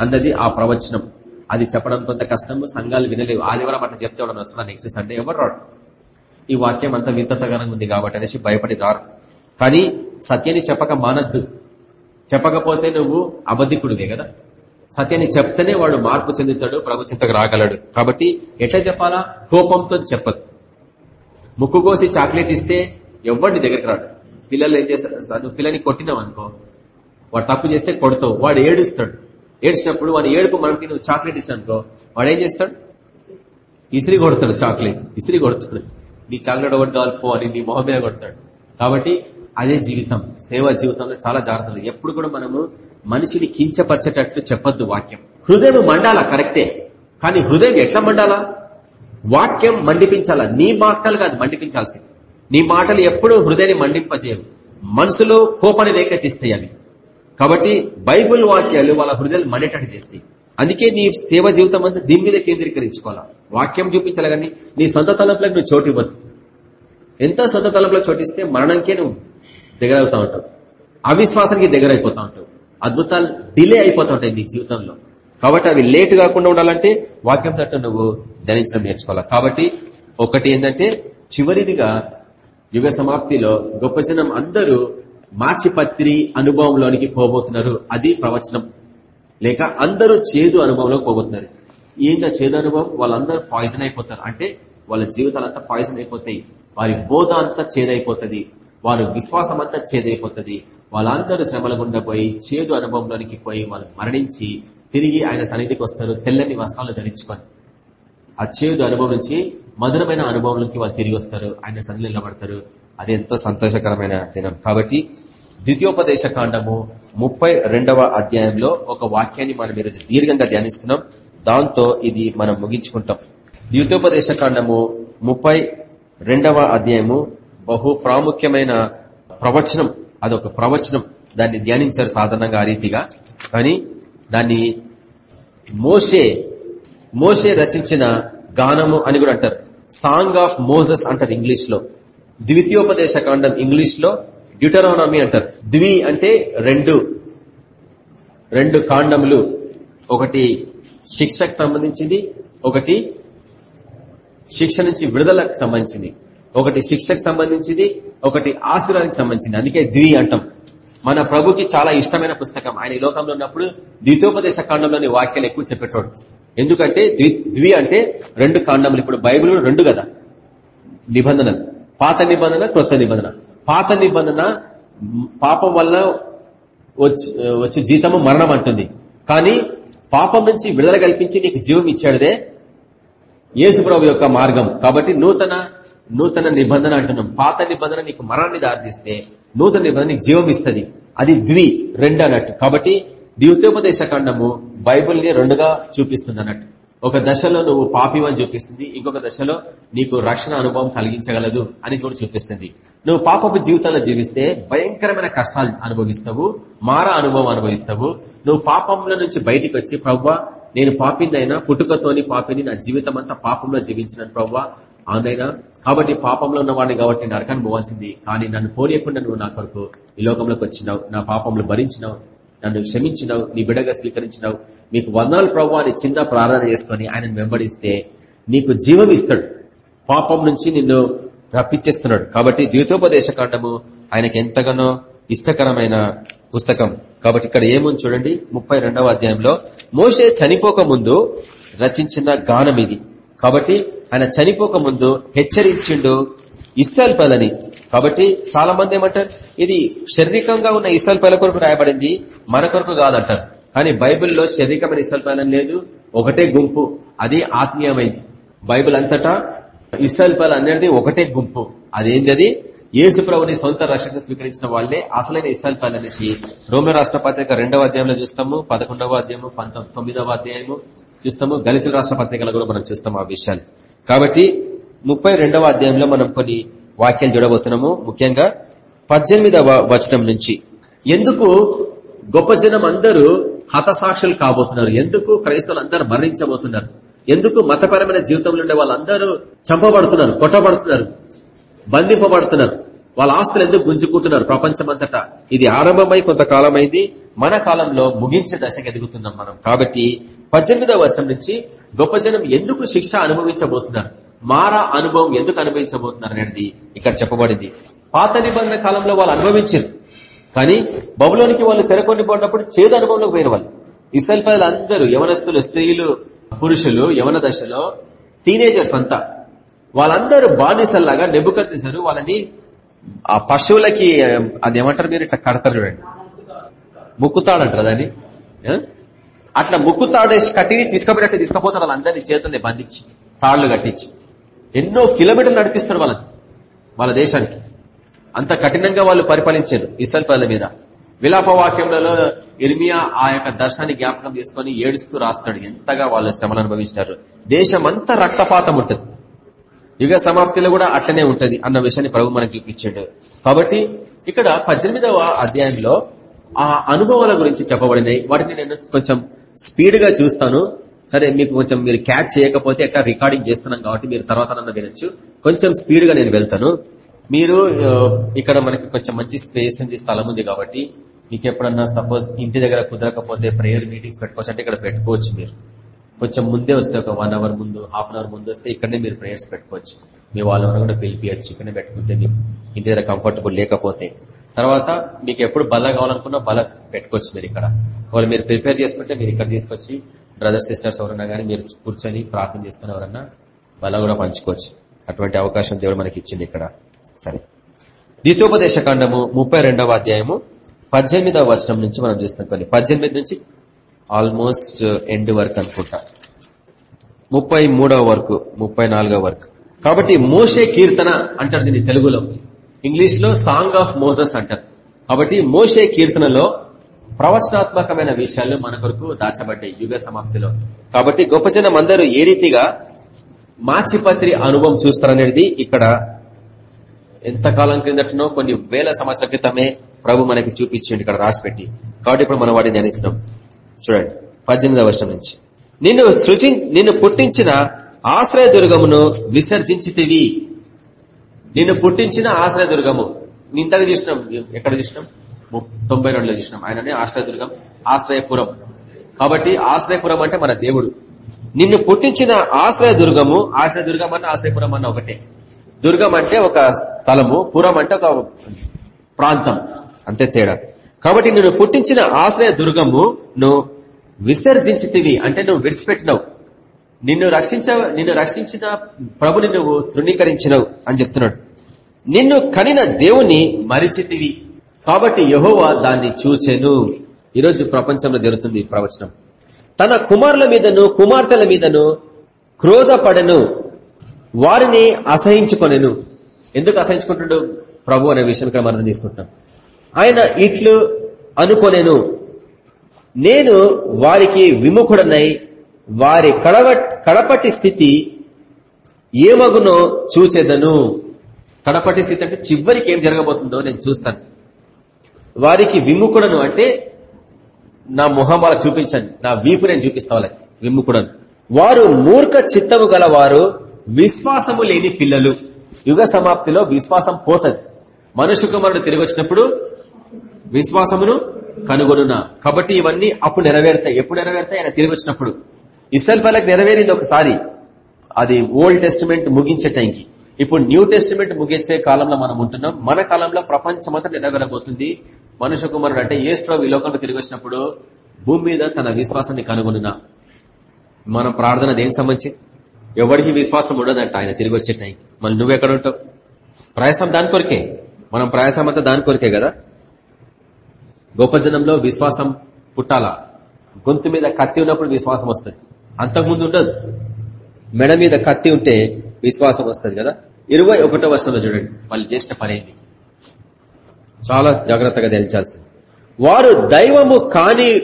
అన్నది ఆ ప్రవచనం. అది చెప్పడం కొంత కష్టము సంఘాలు వినలేవు. ఆదివారం అట్లా చెప్తే వాడు వస్తున్నా నెక్స్ట్ సండే ఎవరు రాడు? ఈ వాక్యం అంతా వింతతగానంగా ఉంది కాబట్టి అనేసి భయపడి రారు. కానీ సత్యాన్ని చెప్పక మానద్దు. చెప్పకపోతే నువ్వు అబద్ధికుడివే కదా? సత్యాన్ని చెప్తేనే వాడు మార్పు చెందుతాడు ప్రభు చింతకు రాగలడు. కాబట్టి ఎట్లా చెప్పాలా? కోపంతో చెప్పదు. ముక్కు కోసి చాక్లెట్ ఇస్తే ఎవరిని దగ్గరికి రాడు. పిల్లలు ఏం చేస్తారు నువ్వు పిల్లని కొట్టినావు అనుకో వాడు తప్పు చేస్తే కొడతావు వాడు ఏడుస్తాడు. ఏడ్చినప్పుడు వాడు ఏడుపు మనకి నువ్వు చాక్లెట్ ఇస్తాను అనుకో వాడు ఏం చేస్తాడు? ఇసిరి కొడతాడు చాక్లెట్ ఇసిరి కొడతాడు. నీ చాక్లెట్ ఒకటి కావాలి అని నీ మొహం మీద కొడతాడు. కాబట్టి అదే జీవితం సేవా జీవితంలో చాలా జాగ్రత్తలు. ఎప్పుడు కూడా మనము మనిషిని కించపరచేటట్లు చెప్పొద్దు వాక్యం. హృదయం మండాలా? కరెక్టే. కానీ హృదయం ఎట్లా మండాలా? వాక్యం మండిపించాలా? నీ మాటలు కాదు మండిపించాల్సి నీ మాటలు ఎప్పుడూ హృదయాన్ని మండింపజేయవు. మనసులో కోపాన్ని రేకెత్తిస్తాయి అవి కాబట్టి బైబుల్ వాక్యాలు వాళ్ళ హృదయాలు మండేటట్టు చేస్తాయి. అందుకే నీ సేవ జీవితం అంతా దీని మీద కేంద్రీకరించుకోవాలా? వాక్యం చూపించాలి కానీ నీ సొంత తలంపులకు నువ్వు చోటు ఇవ్వద్దు. ఎంత సొంత తలంపులో చోటిస్తే మరణంకే నువ్వు దగ్గర అవుతా ఉంటావు. అవిశ్వాసానికి దగ్గర అయిపోతా ఉంటావు. అద్భుతాలు డిలే అయిపోతా ఉంటాయి నీ జీవితంలో. కాబట్టి అవి లేట్ కాకుండా ఉండాలంటే వాక్యం తట్టు నువ్వు ధరించడం నేర్చుకోవాలి? కాబట్టి ఒకటి ఏంటంటే చివరిదిగా యుగ సమాప్తిలో గొప్ప జనం అందరూ మాచిపత్రి అనుభవంలోనికి పోబోతున్నారు. అది ప్రవచనం. లేక అందరూ చేదు అనుభవంలోకి పోబోతున్నారు. ఏంటో చేదు అనుభవం? వాళ్ళందరూ పాయిజన్ అయిపోతారు. అంటే వాళ్ళ జీవితాలంతా పాయిజన్ అయిపోతాయి. వారి బోధ అంతా చేదైపోతుంది. వారి విశ్వాసం అంతా చేదైపోతుంది. వాళ్ళందరూ శ్రమల గుండా పోయి చేదు అనుభవంలోనికి పోయి వాళ్ళు మరణించి తిరిగి ఆయన సన్నిధికి వస్తారు. తెల్లని వస్త్రాలు ధరించుకొని. ఆ చేదు అనుభవం నుంచి మధురమైన అనుభవంలోకి వాళ్ళు తిరిగి వస్తారు. ఆయన సన్నిధి నిలబడతారు. అది ఎంతో సంతోషకరమైన దినం. కాబట్టి ద్వితీయోపదేశ కాండము ముప్పై అధ్యాయంలో ఒక వాక్యాన్ని మనం ఈరోజు దీర్ఘంగా ధ్యానిస్తున్నాం. దాంతో ఇది మనం ముగించుకుంటాం. ద్వితీయోపదేశ కాండము ముప్పై అధ్యాయము బహు ప్రాముఖ్యమైన ప్రవచనం. అదొక ప్రవచనం. దాన్ని ధ్యానించారు సాధారణంగా ఆ రీతిగా. కానీ దాన్ని మోషే మోషే రచించిన గానము అని కూడా అంటారు. సాంగ్ ఆఫ్ మోజస్ అంటారు ఇంగ్లీష్లో ద్వితీయోపదేశ కాండం ఇంగ్లీష్లో డ్యూటరానమీ అంటారు. ద్వి అంటే రెండు. రెండు కాండములు. ఒకటి శిక్షకు సంబంధించింది ఒకటి శిక్ష నుంచి విడుదలకు సంబంధించింది. ఒకటి శిక్షకు సంబంధించింది ఒకటి ఆశీర్వాదానికి సంబంధించింది. అందుకే ద్వి అంటాం. మన ప్రభుకి చాలా ఇష్టమైన పుస్తకం. ఆయన ఈ లోకంలో ఉన్నప్పుడు ద్వితోపదేశ కాండంలోని వాక్యాలు ఎక్కువ చెప్పేటోడు. ఎందుకంటే ద్వి అంటే రెండు కాండములు. ఇప్పుడు బైబిల్ రెండు కదా. నిబంధనలు పాత నిబంధన క్రొత్త నిబంధన. పాత నిబంధన పాపం వల్ల వచ్చే జీతము మరణం అంటుంది. కానీ పాపం నుంచి విడుదల కల్పించి నీకు జీవం ఇచ్చాడదే యేసుప్రభు యొక్క మార్గం. కాబట్టి నూతన నూతన నిబంధన అంటున్నాం. పాత నిబంధన నీకు మరణాన్ని దారితీస్తే నూతన నిబంధన నీకు జీవం ఇస్తుంది. అది ద్వి రెండు అన్నట్టు. కాబట్టి ద్వితోపదేశ ఖండము బైబుల్ని రెండుగా చూపిస్తుంది అన్నట్టు ఒక దశలో నువ్వు పాపివని చూపిస్తుంది ఇంకొక దశలో నీకు రక్షణ అనుభవం కలిగించగలదు అని కూడా చూపిస్తుంది. నువ్వు పాపపు జీవితంలో జీవిస్తే భయంకరమైన కష్టాలు అనుభవిస్తావు మార అనుభవం అనుభవిస్తావు. నువ్వు పాపంలో నుంచి బయటికి వచ్చి ప్రవ్వా నేను పాపిందైనా పుట్టుకతోని పాపిని నా జీవితం అంతా పాపంలో జీవించిన ప్రవ్వా. అవునైనా కాబట్టి పాపంలో ఉన్నవాడిని కాబట్టి నరకాన్ని పోవాల్సింది. కానీ నన్ను పోనీయకుండా నువ్వు నా కొరకు ఈ లోకంలోకి వచ్చినావు. నా పాపంలో భరించినావు. నన్ను క్షమించినావు. నీ బిడగా స్వీకరించినావు. మీకు వందనాలు ప్రభు అని చిన్న ప్రార్థన చేసుకుని ఆయన వెంబడిస్తే నీకు జీవం ఇస్తాడు. పాపం నుంచి నిన్ను తప్పించేస్తున్నాడు కాబట్టి ద్వితోపదేశ కాండము ఆయనకి ఎంతగానో ఇష్టకరమైన పుస్తకం. కాబట్టి ఇక్కడ ఏముంది చూడండి? ముప్పై అధ్యాయంలో మోసే చనిపోక ముందు రచించిన గానం ఇది. కాబట్టి ఆయన చనిపోక ముందు హెచ్చరించిండు ఇస్రాయల్ పదని కాబట్టి చాలా మంది ఏమంటారు? ఇది శారీరకంగా ఉన్న ఇస్రాయల్ పైల కొరకు రాయబడింది మన కొరకు కాదంటారు. కానీ బైబిల్లో శారీరకమైన ఇస్రాయల్ పైన లేదు ఒకటే గుంపు అది ఆత్మీయమైంది. బైబిల్ అంతటా ఇస్రాయల్ పైల అనేది ఒకటే గుంపు. అదేంటి అది? యేసు ప్రభుని సొంత రక్షణ స్వీకరించిన వాళ్ళే అసలైన ఇస్రాయల్ పైన అనేసి రోమ రాష్ట్ర పత్రిక రెండవ అధ్యాయంలో చూస్తాము పదకొండవ అధ్యాయము తొమ్మిదవ అధ్యాయము చూస్తాము. దళితుల రాష్ట్ర పత్రికలో కూడా మనం చూస్తాము ఆ విషయాన్ని. కాబట్టి ముప్పై అధ్యాయంలో మనం కొన్ని వాక్యాలు చూడబోతున్నాము. ముఖ్యంగా పద్దెనిమిదవ వచనం నుంచి. ఎందుకు గొప్ప జనం అందరూ హతసాక్షులు కాబోతున్నారు? ఎందుకు క్రైస్తవులు అందరూ మరణించబోతున్నారు? ఎందుకు మతపరమైన జీవితంలో ఉండే వాళ్ళందరూ చంపబడుతున్నారు కొట్టబడుతున్నారు బంధింపబడుతున్నారు? వాళ్ళ ఆస్తులు ఎందుకు గుంజుకుంటున్నారు ప్రపంచమంతటా? ఇది ఆరంభమై కొంతకాలమైంది. మన కాలంలో ముగించే దశకు ఎదుగుతున్నాం మనం. కాబట్టి పద్దెనిమిదవ వర్షం నుంచి గొప్ప జనం ఎందుకు శిక్ష అనుభవించబోతున్నారు? మారా అనుభవం ఎందుకు అనుభవించబోతున్నారు అనేది ఇక్కడ చెప్పబడింది. పాత నిబంధన కాలంలో వాళ్ళు అనుభవించారు. కానీ బబులోనికి వాళ్ళు చెరకొని పోయినప్పుడు చేదు అనుభవంలోకి పోయిన వాళ్ళు ఇసల్ అందరూ యవనస్తులు స్త్రీలు పురుషులు యవన దశలో టీనేజర్స్ అంతా. వాళ్ళందరూ బానిసల్లాగా నెబ్బుకత్తిసారు వాళ్ళని ఆ పశువులకి అది ఏమంటారు మీరు ఇట్లా కడతారు చూడండి. ముక్కుతాడంటారు దాన్ని? అట్లా ముక్కు తాడేసి కట్టి తీసుకుపోయినట్టు తీసుకుపోతారు వాళ్ళందరినీ చేతుల్ని బంధించి తాళ్ళు కట్టించి. ఎన్నో కిలోమీటర్లు నడిపిస్తాడు వాళ్ళని వాళ్ళ దేశానికి. అంత కఠినంగా వాళ్ళు పరిపాలించారు ఇసల్ ప్రజల మీద. విలాప వాక్యంలో ఇర్మియా ఆ యొక్క దర్శనాన్ని జ్ఞాపకం చేసుకుని ఏడుస్తూ రాస్తాడు ఎంతగా వాళ్ళు శ్రమలు అనుభవించారు. దేశమంతా రక్తపాతం ఉంటుంది. యుగ సమాప్తిలో కూడా అట్లనే ఉంటది అన్న విషయాన్ని ప్రభు మనకి చూపించాడు కాబట్టి ఇక్కడ పద్దెనిమిదవ అధ్యాయంలో ఆ అనుభవాల గురించి చెప్పబడినాయి వాటిని నేను కొంచెం స్పీడ్గా చూస్తాను. సరే మీకు కొంచెం మీరు క్యాచ్ చేయకపోతే ఎట్లా రికార్డింగ్ చేస్తున్నాం కాబట్టి మీరు తర్వాత నన్ను వినొచ్చు. కొంచెం స్పీడ్గా నేను వెళ్తాను. మీరు ఇక్కడ మనకి కొంచెం మంచి స్పేస్ ఉంది స్థలం ఉంది కాబట్టి మీకు ఎప్పుడన్నా సపోజ్ ఇంటి దగ్గర కుదరకపోతే ప్రేయర్ మీటింగ్స్ పెట్టుకోవచ్చు. అంటే ఇక్కడ పెట్టుకోవచ్చు మీరు. కొంచెం ముందే వస్తే ఒక వన్ అవర్ ముందు హాఫ్ అన్ అవర్ ముందు వస్తే ఇక్కడనే మీరు ప్రేయర్స్ పెట్టుకోవచ్చు. మీ వాళ్ళ కూడా పిలిపియచ్చు. ఇక్కడనే పెట్టుకుంటే మీకు ఇంటి దగ్గర కంఫర్టబుల్ లేకపోతే. తర్వాత మీకు ఎప్పుడు బల్ల కావాలనుకున్నా బల్ల పెట్టుకోవచ్చు మీరు ఇక్కడ. ఒకవేళ మీరు ప్రిపేర్ చేసుకుంటే మీరు ఇక్కడ తీసుకొచ్చి బ్రదర్స్ సిస్టర్స్ ఎవరన్నా కానీ మీరు కూర్చొని ప్రార్థన చేసుకుని ఎవరన్నా బల్ల కూడా పంచుకోవచ్చు. అటువంటి అవకాశం దేవుడు మనకి ఇచ్చింది ఇక్కడ. సరే. ద్వితోపదేశ కాండము ముప్పై రెండవ అధ్యాయము పద్దెనిమిదవ వచనం నుంచి మనం చూస్తాం కొన్ని పద్దెనిమిది నుంచి ఆల్మోస్ట్ ఎండ్ వరకు అనుకుంటా. ముప్పై మూడవ వరకు ముప్పై నాలుగవ వరకు. కాబట్టి మోషే కీర్తన అంటారు దీన్ని తెలుగులో. ఇంగ్లీష్లో సాంగ్ ఆఫ్ మోసస్ అంటారు. కాబట్టి మోషే కీర్తనలో ప్రవచనాత్మకమైన విషయాలు మన కొరకు దాచబడ్డాయి యుగ సమాప్తిలో. కాబట్టి గొప్ప జనం అందరూ ఏ రీతిగా మాచిపత్రి అనుభవం చూస్తారనేది ఇక్కడ ఎంతకాలం క్రిందటనో కొన్ని వేల సంవత్సరాల క్రితమే ప్రభు మనకి చూపించండి ఇక్కడ రాసిపెట్టి. కాబట్టి ఇప్పుడు మనం వాటిని ధ్యానిస్తున్నాం. చూడండి పద్దెనిమిదవ వర్షం నుంచి. నిన్ను సృజి నిన్ను పుట్టించిన ఆశ్రయ దుర్గమును విసర్జించితివి. నిన్ను పుట్టించిన ఆశ్రయ దుర్గము చూసినాం? ఎక్కడ చూసినాం? తొంభై రెండులో చూసినాం. ఆయననే ఆశ్రయ దుర్గం ఆశ్రయపురం. కాబట్టి ఆశ్రయపురం అంటే మన దేవుడు. నిన్ను పుట్టించిన ఆశ్రయ దుర్గము దుర్గం అన్న ఆశ్రయపురం అన్న ఒకటే. దుర్గం అంటే ఒక స్థలము పురం అంటే ఒక ప్రాంతం. అంతే తేడా. కాబట్టి నిన్ను పుట్టించిన ఆశ్రయ దుర్గము నువ్వు విసర్జించితివి అంటే నువ్వు విడిచిపెట్టినవు. నిన్ను రక్షించ నిన్ను రక్షించిన ప్రభుని నువ్వు తృణీకరించినవు అని చెప్తున్నాడు. నిన్ను కనిన దేవుని మరిచితివి. కాబట్టి యహోవా దాన్ని చూచెను. ఈరోజు ప్రపంచంలో జరుగుతుంది ప్రవచనం. తన కుమారుల మీదను కుమార్తెల మీదను క్రోధపడను. వారిని అసహించుకొనెను. ఎందుకు అసహించుకుంటున్నాడు ప్రభు అనే విషయం ఇక్కడ మనం తీసుకుంటున్నాం ఆయన ఇట్లు అనుకొనెను. నేను వారికి విముఖుడనై వారి కడవ కడపటి స్థితి ఏమగునో చూచెదను. కడపటి స్థితి అంటే చివరికి ఏం జరగబోతుందో నేను చూస్తాను. వారికి విముకుడను అంటే నా మొహం వాళ్ళకి చూపించండి. నా వీపు నేను చూపిస్తా వాళ్ళకి. వారు మూర్ఖ చిత్తము గలవారు విశ్వాసము లేని పిల్లలు. యుగ సమాప్తిలో విశ్వాసం పోతది. మనుషు కుమారుడు తిరిగి వచ్చినప్పుడు విశ్వాసమును కనుగొనున్నా కాబట్టి ఇవన్నీ అప్పుడు నెరవేరుతాయి. ఎప్పుడు నెరవేరుతాయి? ఆయన తిరిగి వచ్చినప్పుడు. ఇసల్ నెరవేరింది ఒకసారి. అది ఓల్డ్ టెస్టిమెంట్ ముగించే టైంకి. ఇప్పుడు న్యూ టెస్టిమెంట్ ముగించే కాలంలో మనం ఉంటున్నాం. మన కాలంలో ప్రపంచమంతా నెరవేరబోతుంది మనుష్య కుమారుడు అంటే ఏ ఈ లోకంలో తిరిగి వచ్చినప్పుడు భూమి మీద తన విశ్వాసాన్ని కనుగొనున్నా. మన ప్రార్థన దేనికి సంబంధించి? ఎవరికి విశ్వాసం ఉండదంట ఆయన తిరిగి వచ్చే టైం. మళ్ళీ నువ్వెక్కడ ఉంటావు? ప్రయాసం దాని కొరికే. మనం ప్రయాసం అంతా దాని కొరికే కదా? గొప్ప జనంలో విశ్వాసం పుట్టాలా? గొంతు మీద కత్తి ఉన్నప్పుడు విశ్వాసం వస్తుంది. అంతకుముందు ఉండదు. మెడ మీద కత్తి ఉంటే విశ్వాసం వస్తుంది కదా? ఇరవై ఒకటో వర్షంలో చూడండి. వాళ్ళు చేసిన పనేది చాలా జాగ్రత్తగా ధ్యానించాల్సింది. వారు దైవము కాని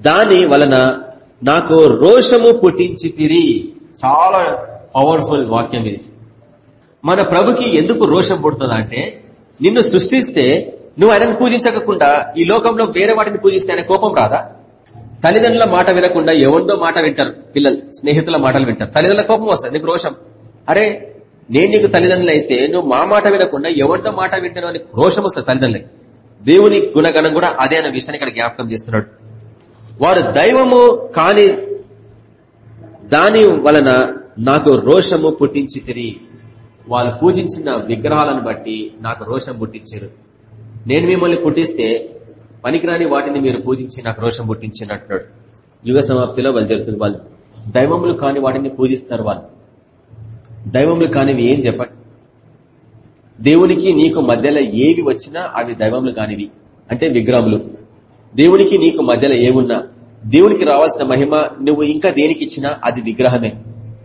దాని వలన నాకు రోషము పుట్టించి తిరి చాలా పవర్ఫుల్ వాక్యం ఇది. మన ప్రభుకి ఎందుకు రోషం పుడుతుందా అంటే నిన్ను సృష్టిస్తే నువ్వు ఆయనను పూజించకుండా ఈ లోకంలో వేరే వాటిని పూజిస్తే ఆయన కోపం రాదా? తల్లిదండ్రుల మాట వినకుండా ఎవరిదో మాట వింటారు పిల్లలు స్నేహితుల మాటలు వింటారు. తల్లిదండ్రుల కోపం వస్తుంది నీకు రోషం. అరే నేను నీకు తల్లిదండ్రులు అయితే నువ్వు మా మాట వినకుండా ఎవరితో మాట వింటాను అని రోషం వస్తుంది తల్లిదండ్రులకి. దేవుని గుణగణం కూడా అదే అనే విషయాన్ని ఇక్కడ జ్ఞాపకం చేస్తున్నాడు. వారు దైవము కాని దాని వలన నాకు రోషము పుట్టించి తిరిగి వాళ్ళు పూజించిన విగ్రహాలను బట్టి నాకు రోషం పుట్టించారు. నేను మిమ్మల్ని పుట్టిస్తే పనికిరాని వాటిని మీరు పూజించి నాకు రోషం పుట్టించినట్టున్నాడు యుగ సమాప్తిలో వాళ్ళు జరుగుతుంది వాళ్ళు. దైవములు కాని వాటిని పూజిస్తారు వాళ్ళు. దైవములు కానివి ఏం చెప్పండి? దేవునికి నీకు మధ్యలో ఏవి వచ్చినా అవి దైవములు కానివి. అంటే విగ్రహములు. దేవునికి నీకు మధ్యలో ఏమున్నా దేవునికి రావాల్సిన మహిమ నువ్వు ఇంకా దేనికి ఇచ్చినా అది విగ్రహమే.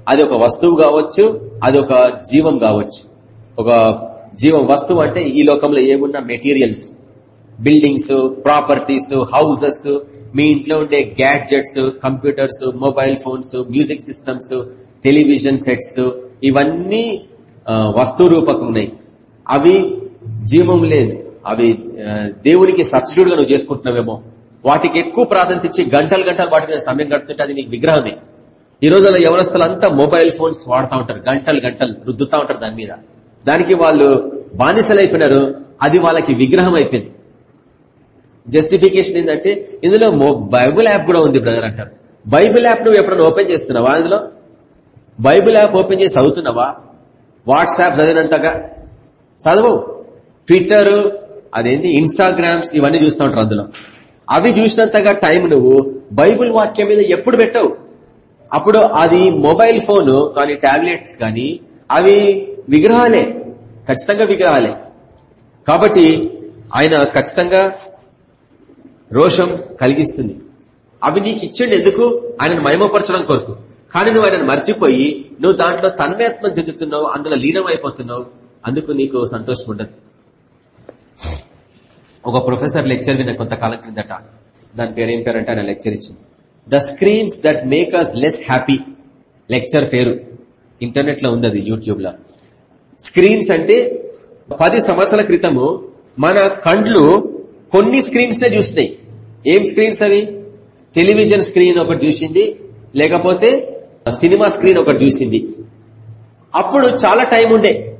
అది ఒక వస్తువు కావచ్చు అది ఒక జీవం కావచ్చు. ఒక జీవం వస్తువు అంటే ఈ లోకంలో ఏమున్నా మెటీరియల్స్. బిల్డింగ్స్ ప్రాపర్టీస్ హౌసెస్ మీ ఇంట్లో ఉండే gadgets computers mobile phones music systems television sets ఇవన్నీ వస్తు రూపకం ఉన్నాయి అవి జీవం లేదు అవి దేవునికి సబ్సిడ్యూడ్గా నువ్వు చేసుకుంటున్నావేమో. వాటికి ఎక్కువ ప్రాధాన్యత ఇచ్చి గంటలు గంటలు వాటి మీద సమయం గడుపుతుంటే అది నీకు విగ్రహమే. ఈ రోజుల్లో యవనస్తులు అంతా మొబైల్ ఫోన్స్ వాడుతూ ఉంటారు గంటలు గంటలు రుద్దుతా ఉంటారు దాని మీద. దానికి వాళ్ళు బానిసలైపోయినారు అది వాళ్ళకి విగ్రహం అయిపోయింది జస్టిఫికేషన్ ఏంటంటే ఇందులో బైబుల్ యాప్ కూడా ఉంది బ్రదర్ అంటారు. బైబుల్ యాప్ నువ్వు ఎప్పుడైనా ఓపెన్ చేస్తున్నావా అందులో? బైబుల్ యాప్ ఓపెన్ చేసి చదువుతున్నావా? వాట్సాప్ చదివినంతగా? చదువు. ట్విట్టర్ అదేంటి ఇన్స్టాగ్రామ్స్ ఇవన్నీ చూస్తూ ఉంటారు అందులో. అవి చూసినంతగా టైం నువ్వు బైబుల్ వాక్యం మీద ఎప్పుడు పెట్టవు. అప్పుడు అది మొబైల్ ఫోన్ కానీ టాబ్లెట్స్ కానీ అవి విగ్రహాలే. ఖచ్చితంగా విగ్రహాలే. కాబట్టి ఆయన ఖచ్చితంగా రోషం కలిగిస్తుంది. అవి నీకు ఇచ్చిండు ఎందుకు ఆయనను మహిమపరచడం కొరకు. కానీ నువ్వు ఆయన మర్చిపోయి నువ్వు దాంట్లో తన్మయత్నం చెందుతున్నావు అందులో లీనం అయిపోతున్నావు అందుకు నీకు సంతోషం ఉండదు. ఒక ప్రొఫెసర్ లెక్చర్ విన్న కొంతకాలం క్రిందట దాని పేరు ఏం పేరంటే ఆయన లెక్చర్ ఇచ్చింది. The screens that make us less happy lecture పేరు. ఇంటర్నెట్లో ఉంది అది యూట్యూబ్లో స్క్రీన్స్ అంటే పది సంవత్సరాల క్రితము మన కండ్లు కొన్ని స్క్రీన్స్ నే చూసినాయి. ఏం స్క్రీన్స్ అవి? టెలివిజన్ స్క్రీన్ ఒకటి చూసింది లేకపోతే సినిమా స్క్రీన్ ఒకటి చూసింది. అప్పుడు చాలా టైం ఉండే.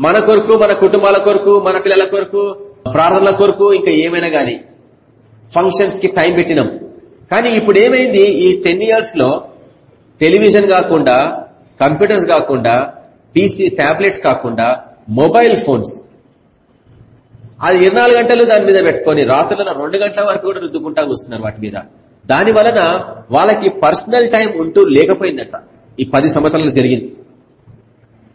మన కొరకు మన కుటుంబాల కొరకు మన పిల్లల కొరకు ప్రార్థనల కొరకు ఇంకా ఏమైనా గాని ఫంక్షన్స్కి టైం పెట్టినాం. కానీ ఇప్పుడు ఏమైంది? ఈ టెన్ ఇయర్స్లో టెలివిజన్ కాకుండా కంప్యూటర్స్ కాకుండా పీసీ టాబ్లెట్స్ కాకుండా మొబైల్ ఫోన్స్ అది ఇరవై గంటలు దాని మీద పెట్టుకొని రాత్రుల రెండు గంటల వరకు కూడా రుద్దుకుంటా కూస్తున్నారు వాటి మీద. దాని వలన వాళ్ళకి పర్సనల్ టైం ఉంటూ లేకపోయిందట. ఈ పది సంవత్సరాలు జరిగింది.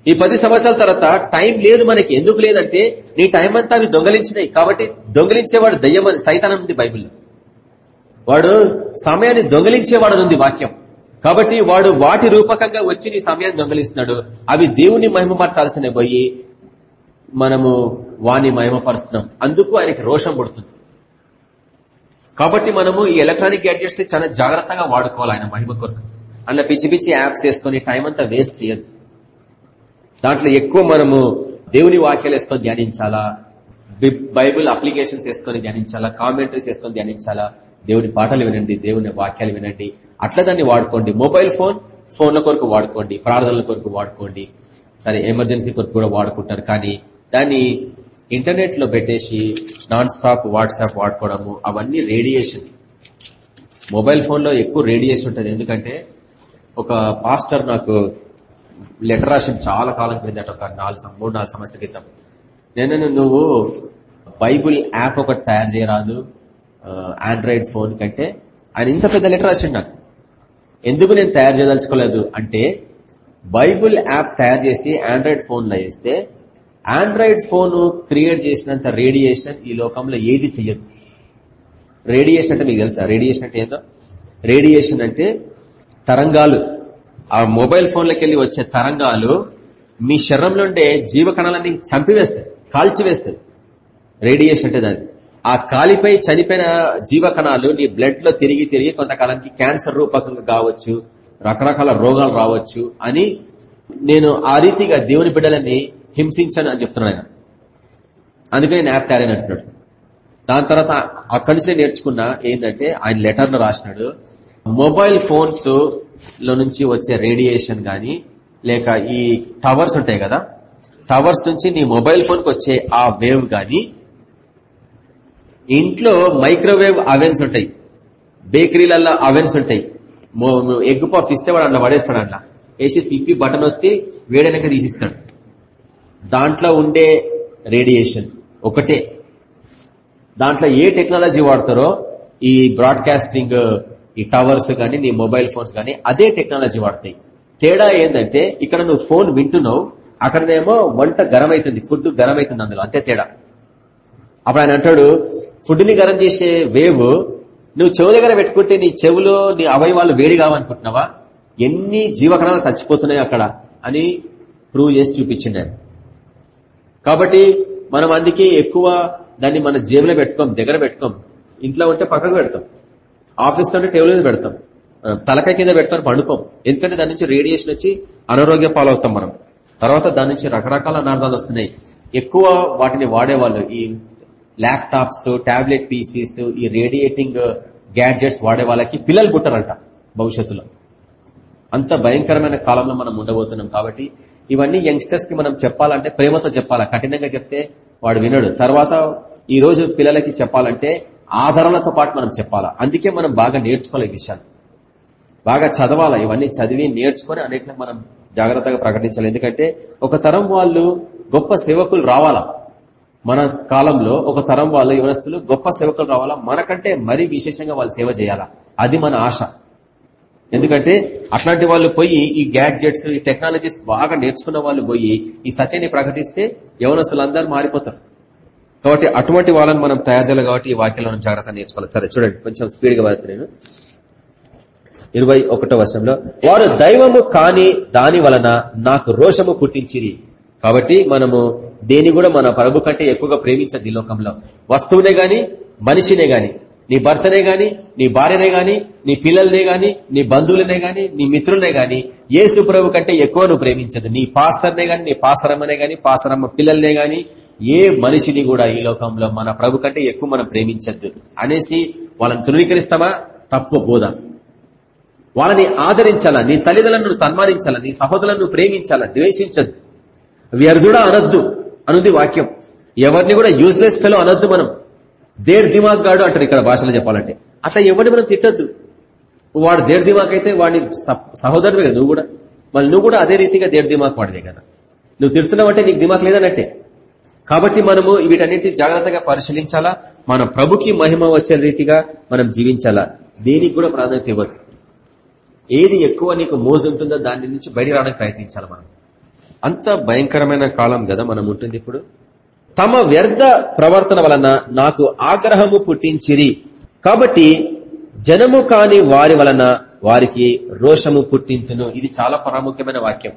ఈ పది సంవత్సరాల తర్వాత టైం లేదు మనకి. ఎందుకు లేదంటే నీ టైం అంతా అవి దొంగలించినాయి. కాబట్టి దొంగలించేవాడు దయ్యం సైతానం ఉంది బైబిల్లో. వాడు సమయాన్ని దొంగలించేవాడు ఉంది వాక్యం. కాబట్టి వాడు వాటి రూపకంగా వచ్చి నీ సమయాన్ని దొంగలిస్తున్నాడు. అవి దేవుని మహిమపరచాల్సిన పోయి మనము వాని మహిమపరుస్తున్నాం. అందుకు ఆయనకి రోషం పుడుతుంది. కాబట్టి మనము ఈ ఎలక్ట్రానిక్ గ్యాడ్జెట్స్ చాలా జాగ్రత్తగా వాడుకోవాలి ఆయన మహిమ కొరకు. అలా పిచ్చి పిచ్చి యాప్స్ వేసుకొని టైం అంతా వేస్ట్ చేయదు దాంట్లో ఎక్కువ మనము దేవుని వాక్యాలు వేసుకొని ధ్యానించాలా? బైబుల్ అప్లికేషన్స్ వేసుకొని ధ్యానించాలా? కామెంటరీస్ వేసుకొని ధ్యానించాలా? దేవుని పాటలు వినండి దేవుని వాక్యాలు వినండి. అట్లా దాన్ని వాడుకోండి. మొబైల్ ఫోన్ ఫోన్ల కొరకు వాడుకోండి. ప్రార్థనల కొరకు వాడుకోండి. సరే ఎమర్జెన్సీ కొరకు కూడా వాడుకుంటారు. కానీ దాన్ని ఇంటర్నెట్లో పెట్టేసి నాన్ స్టాప్ వాట్సాప్ వాడుకోవడము అవన్నీ రేడియేషన్. మొబైల్ ఫోన్లో ఎక్కువ రేడియేషన్ ఉంటుంది. ఎందుకంటే ఒక పాస్టర్ నాకు లెటర్ రాసిన చాలా కాలం క్రిందట ఒక నాలుగు మూడు నాలుగు సంవత్సరాల క్రితం. నేను నువ్వు బైబుల్ యాప్ ఒకటి తయారు చేయరాదు ఆండ్రాయిడ్ ఫోన్ కంటే. ఆయన ఇంత పెద్ద లెటర్ రాసిండు నాకు. ఎందుకు నేను తయారు చేయదలుచుకోలేదు అంటే బైబుల్ యాప్ తయారు చేసి ఆండ్రాయిడ్ ఫోన్లో వేస్తే ఆండ్రాయిడ్ ఫోన్ క్రియేట్ చేసినంత రేడియేషన్ ఈ లోకంలో ఏది చెయ్యదు. రేడియేషన్ అంటే మీకు తెలుసా? రేడియేషన్ అంటే ఏందో? రేడియేషన్ అంటే తరంగాలు. ఆ మొబైల్ ఫోన్లకి వెళ్ళి వచ్చే తరంగాలు మీ శరీరంలో ఉండే జీవకణాలన్నీ చంపివేస్తాయి కాల్చివేస్తాయి. రేడియేషన్ అంటే దాన్ని. ఆ కాలిపై చనిపోయిన జీవకణాలు నీ బ్లడ్లో తిరిగి తిరిగి కొంతకాలానికి క్యాన్సర్ రూపకంగా కావచ్చు రకరకాల రోగాలు రావచ్చు అని నేను ఆ రీతిగా దేవుని బిడ్డలని హింసించాను అని చెప్తున్నాను ఆయన. అందుకని నేను యాప్ తయారైన అంటున్నాడు. దాని తర్వాత అక్కడి నుంచి నేర్చుకున్న ఏంటంటే ఆయన లెటర్ను రాసినాడు. మొబైల్ ఫోన్స్లో నుంచి వచ్చే రేడియేషన్ గాని లేక ఈ టవర్స్ ఉంటాయి కదా టవర్స్ నుంచి నీ మొబైల్ ఫోన్కి వచ్చే ఆ వేవ్ గాని ఇంట్లో మైక్రోవేవ్ అవెన్స్ ఉంటాయి. బేకరీలలో అవెన్స్ ఉంటాయి. ఎగ్ పఫ్ ఇస్తే వాడు అట్లా పడేస్తాడు అట్లా వేసి తిప్పి బటన్ ఒత్తి వేడనక తీసిస్తాడు. దాంట్లో ఉండే రేడియేషన్ ఒకటే. దాంట్లో ఏ టెక్నాలజీ వాడతారో ఈ బ్రాడ్కాస్టింగ్ ఈ టవర్స్ కానీ నీ మొబైల్ ఫోన్స్ కానీ అదే టెక్నాలజీ వాడతాయి. తేడా ఏంటంటే ఇక్కడ నువ్వు ఫోన్ వింటున్నావు అక్కడనేమో వంట గరం అవుతుంది ఫుడ్ గరం అవుతుంది అందులో అంతే తేడా. అప్పుడు ఆయన అంటాడు ఫుడ్ని గరం చేసే వేవ్ నువ్వు చెవు దగ్గర పెట్టుకుంటే నీ చెవులో నీ అవయవాలు వేడి కావనుకుంటున్నావా? ఎన్ని జీవకణాలు చచ్చిపోతున్నాయి అక్కడ? అని ప్రూవ్ చేసి చూపించిండు కాబట్టి మనం అందుకే ఎక్కువ దాన్ని మన జేబులో పెట్టుకోం దగ్గర పెట్టుకోం. ఇంట్లో ఉంటే పక్కకు పెడతాం. ఆఫీస్లో ఉంటే టేబుల్ మీద పెడతాం. తలకాయ కింద పెట్టుకొని పండుకోం. ఎందుకంటే దాని నుంచి రేడియేషన్ వచ్చి అనారోగ్య పాలవుతాం మనం. తర్వాత దాని నుంచి రకరకాల అనార్థాలు వస్తున్నాయి. ఎక్కువ వాటిని వాడేవాళ్ళు ఈ ల్యాప్టాప్స్ టాబ్లెట్ పీసీస్ ఈ రేడియేటింగ్ గ్యాడ్జెట్స్ వాడే వాళ్ళకి పిల్లలు పుట్టారంట భవిష్యత్తులో. అంత భయంకరమైన కాలంలో మనం ఉండబోతున్నాం కాబట్టి ఇవన్నీ యంగ్స్టర్స్కి మనం చెప్పాలంటే ప్రేమతో చెప్పాలా? కఠినంగా చెప్తే వాడు వినడు. తర్వాత ఈ రోజు పిల్లలకి చెప్పాలంటే ఆదరణతో పాటు మనం చెప్పాలా? అందుకే మనం బాగా నేర్చుకోవాలి ఈ విషయాలు బాగా చదవాలా? ఇవన్నీ చదివి నేర్చుకుని అనేక మనం జాగ్రత్తగా ప్రకటించాలి. ఎందుకంటే ఒక తరం వాళ్ళు గొప్ప సేవకులు రావాలా? మన కాలంలో ఒక తరం వాళ్ళు యువనస్తులు గొప్ప సేవకులు రావాలా? మనకంటే మరీ విశేషంగా వాళ్ళు సేవ చేయాలా? అది మన ఆశ. ఎందుకంటే అట్లాంటి వాళ్ళు పోయి ఈ గ్యాడ్జెట్స్ ఈ టెక్నాలజీస్ బాగా నేర్చుకున్న వాళ్ళు పోయి ఈ సత్యాన్ని ప్రకటిస్తే యవనస్తులు అందరూ మారిపోతారు. కాబట్టి అటువంటి వాళ్ళని మనం తయారు చేయాలి కాబట్టి ఈ వాక్యాలను జాగ్రత్త నేర్చుకోవాలి. సరే చూడండి. కొంచెం స్పీడ్గా నేను. ఇరవై ఒకటో వర్షంలో వారు దైవము కాని దాని వలన నాకు రోషము పుట్టించిరి. కాబట్టి మనము దేని కూడా మన ప్రభు కంటే ఎక్కువగా ప్రేమించదు ఈ లోకంలో. వస్తువునే గాని మనిషినే గాని. నీ భర్తనే గాని నీ భార్యనే గాని నీ పిల్లలనే గాని నీ బంధువులనే గాని నీ మిత్రులనే గాని యేసు ప్రభు కంటే ఎక్కువ నువ్వు ప్రేమించదు. నీ పాసరనే గాని నీ పాసరమ్మనే గాని పాసరమ్మ పిల్లల్నే గాని ఏ మనిషిని కూడా ఈ లోకంలో మన ప్రభు కంటే ఎక్కువ మనం ప్రేమించద్దు. అనేసి వాళ్ళని తృణీకరిస్తామా? తప్పు బోధ. వాళ్ళని ఆదరించాలా? నీ తల్లిదండ్రులను సన్మానించాలా? నీ సహోదరులను ప్రేమించాలా? ద్వేషించద్దు. వ్యర్థుడా అనొద్దు అనుంది వాక్యం. ఎవరిని కూడా యూజ్లెస్ ఫెలో అనొద్దు మనం. దేడ్ దిమాగ్ గాడు అంటారు ఇక్కడ భాషలో చెప్పాలంటే. అట్లా ఎవరిని మనం తిట్టద్దు. వాడు దేడ్ దిమాగ్ అయితే వాడిని సహోదరుడు కదా నువ్వు కూడా. మళ్ళీ నువ్వు కూడా అదే రీతిగా దేడ్ దిమాగ్ వాడిదే కదా. నువ్వు తిడుతున్నావంటే నీకు దిమాగ్ లేదన్నట్టే. కాబట్టి మనము వీటన్నింటినీ జాగ్రత్తగా పరిశీలించాలా మన ప్రభుకి మహిమ వచ్చే రీతిగా మనం జీవించాలా దేనికి కూడా ప్రాధాన్యత ఇవ్వద్దు. ఏది ఎక్కువ నీకు మోజు ఉంటుందో దాని నుంచి బయట రావడానికి ప్రయత్నించాలి మనం. అంత భయంకరమైన కాలం కదా మనం ఉంటుంది ఇప్పుడు తమ వ్యర్థ ప్రవర్తన వలన నాకు ఆగ్రహము పుట్టించిరి. కాబట్టి జనము కాని వారి వలన వారికి రోషము పుట్టించును ఇది చాలా ప్రాముఖ్యమైన వాక్యం.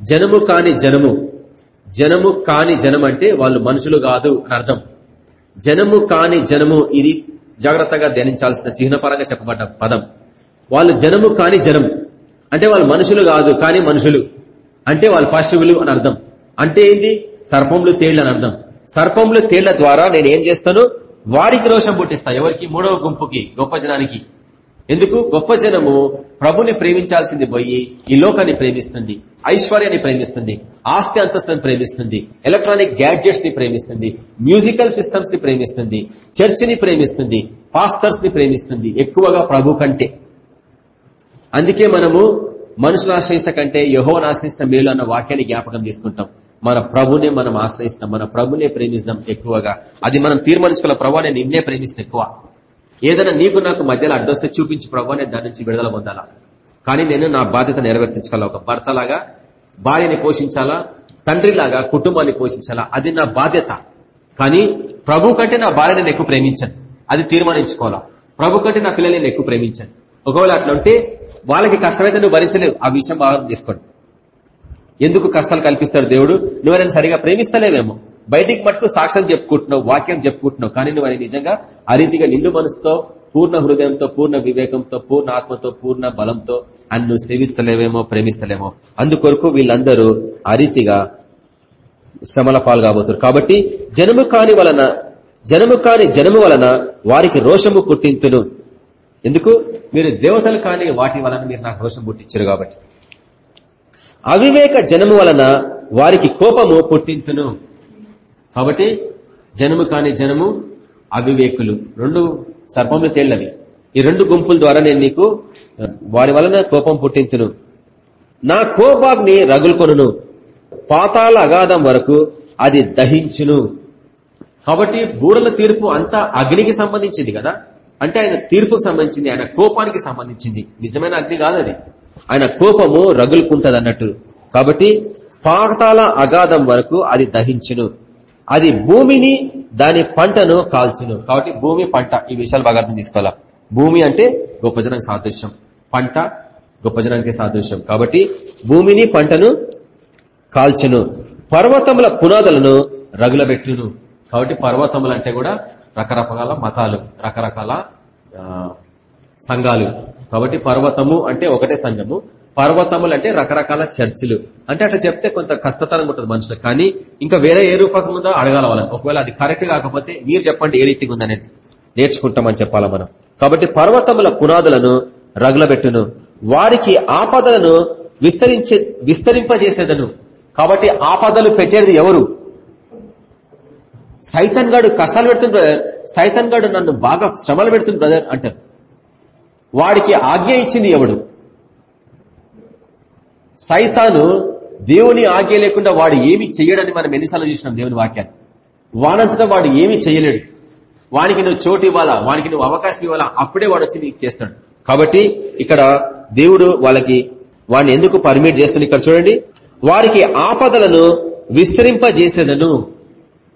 జనము కాని జనము. జనము కాని జనం అంటే వాళ్ళు మనుషులు కాదు అని అర్థం. జనము కాని జనము ఇది జాగ్రత్తగా ధ్యానించాల్సిన చిహ్నపరంగా చెప్పబడ్డ పదం. వాళ్ళు జనము కాని జనం. అంటే వాళ్ళు మనుషులు కాదు కాని మనుషులు. అంటే వాళ్ళు పశువులు అని అర్థం. అంటే ఏంది? సర్పములు తేళ్ళు అని అర్థం. సర్పములు తేళ్ళ ద్వారా నేను ఏం చేస్తాను? వారికి రోషం పుట్టిస్తా. ఎవరికి? మూడవ గుంపుకి గొప్ప జనానికి. ఎందుకు? గొప్ప జనము ప్రభుని ప్రేమించాల్సింది పోయి ఈ లోకాన్ని ప్రేమిస్తుంది ఐశ్వర్యాన్ని ప్రేమిస్తుంది ఆస్తి అంతస్తుని ప్రేమిస్తుంది ఎలక్ట్రానిక్ గ్యాడ్జెట్స్ని ప్రేమిస్తుంది మ్యూజికల్ సిస్టమ్స్ని ప్రేమిస్తుంది చర్చిని ప్రేమిస్తుంది పాస్టర్స్ని ప్రేమిస్తుంది ఎక్కువగా ప్రభు కంటే. అందుకే మనము మనుషులు ఆశ్రయించ కంటే యహోని ఆశ్రయించిన మేలు అన్న వాక్యాన్ని జ్ఞాపకం తీసుకుంటాం మన ప్రభునే మనం ఆశ్రయిస్తాం మన ప్రభునే ప్రేమిస్తాం ఎక్కువగా. అది మనం తీర్మానించుకోవాలి. ప్రభా నేను నిన్నే ప్రేమిస్తాను ఎక్కువ. ఏదైనా నీకు నాకు మధ్యలో అడ్డొస్తే చూపించి. ప్రభా నేను దాని నుంచి విడుదల పొందాలా? కానీ నేను నా బాధ్యత నెరవేర్తించుకోవాలా ఒక భర్తలాగా భార్యని పోషించాలా తండ్రిలాగా కుటుంబాన్ని పోషించాలా? అది నా బాధ్యత. కానీ ప్రభు కంటే నా భార్య నేను ఎక్కువ ప్రేమించాను. అది తీర్మానించుకోవాలా? ప్రభు కంటే నా పిల్లల్ని నేను ఎక్కువ ప్రేమించాను. ఒకవేళ అట్లా ఉంటే వాళ్ళకి కష్టమైతే నువ్వు భరించలేవు. ఆ విషయం బాగా తీసుకోండి. ఎందుకు కష్టాలు కల్పిస్తాడు దేవుడు? నువ్వు ఆయన సరిగా ప్రేమిస్తలేవేమో. బయటికి మట్టుకు సాక్ష్యం చెప్పుకుంటున్నావు వాక్యం చెప్పుకుంటున్నావు కానీ నువ్వు ఆయన నిజంగా ఆ రీతిగా నిండు మనసుతో పూర్ణ హృదయంతో పూర్ణ వివేకంతో పూర్ణ ఆత్మతో పూర్ణ బలంతో అని నువ్వు సేవిస్తలేవేమో ప్రేమిస్తలేమో. అందుకొరకు వీళ్ళందరూ ఆ రీతిగా శ్రమల పాలు కాబోతారు కాబట్టి జనము కాని వలన జనము కాని జనము వలన వారికి రోషము పుట్టింతును. ఎందుకు? మీరు దేవతలు కాని వాటి వలన మీరు నాకు రోషం పుట్టించారు కాబట్టి. అవివేక జనము వలన వారికి కోపము పుట్టించును కాబట్టి జనము కాని జనము అవివేకులు. రెండు సర్పములు తేళ్ళవి ఈ రెండు గుంపుల ద్వారా నేను నీకు వారి వలన కోపం పుట్టించును నా కోపాగ్ని రగులుకొను పాతాల అగాధం వరకు అది దహించును. కాబట్టి బూరల తీర్పు అంతా అగ్నికి సంబంధించింది కదా? అంటే ఆయన తీర్పుకు సంబంధించింది ఆయన కోపానికి సంబంధించింది. నిజమైన అగ్ని కాదు అది ఆయన కోపము రగులుకుంటది అన్నట్టు కాబట్టి పాతాల అగాధం వరకు అది దహించును. అది భూమిని దాని పంటను కాల్చును. కాబట్టి భూమి పంట ఈ విషయాలు బాగా అర్థం తీసుకోవాలా భూమి అంటే గొప్ప జనం సాదృశ్యం. పంట గొప్ప జనానికి సాదృశ్యం. కాబట్టి భూమిని పంటను కాల్చును. పర్వతముల పునాదులను రగులబెట్టును. కాబట్టి పర్వతములు అంటే కూడా రకరకాల మతాలు రకరకాల సంఘాలు. కాబట్టి పర్వతము అంటే ఒకటే సంఘము. పర్వతములు అంటే రకరకాల చర్చిలు. అంటే అట్లా చెప్తే కొంత కష్టతరంగా ఉంటుంది మనుషులకు. కానీ ఇంకా వేరే ఏ రూపకం ఉందో అడగాల వాళ్ళని. ఒకవేళ అది కరెక్ట్ కాకపోతే మీరు చెప్పండి ఏ రీతిగా ఉందనేది. నేర్చుకుంటామని చెప్పాలా మనం. కాబట్టి పర్వతముల పునాదులను రగులబెట్టును. వారికి ఆపదలను విస్తరించే విస్తరింపజేసేదను. కాబట్టి ఆపదలు పెట్టేది ఎవరు? సైతన్గాడు కష్టాలు పెడుతుంది బ్రదర్ సైతన్ గాడు నన్ను బాగా శ్రమలు పెడుతుంది బ్రదర్ అంటారు. వాడికి ఆజ్ఞ ఇచ్చింది ఎవడు? సైతాను దేవుని ఆజ్ఞ లేకుండా వాడు ఏమి చెయ్యడని మనం ఎన్నిసార్లు చూసినాం దేవుని వాక్యాన్ని. వానంతటా వాడు ఏమి చేయలేడు. వానికి నువ్వు చోటు ఇవ్వాలా? వానికి నువ్వు అవకాశం ఇవ్వాలా? అప్పుడే వాడు వచ్చి నీకు చేస్తాడు. కాబట్టి ఇక్కడ దేవుడు వాళ్ళకి వాడిని ఎందుకు పర్మిట్ చేస్తుంది ఇక్కడ చూడండి. వారికి ఆపదలను విస్తరింపజేసేదను.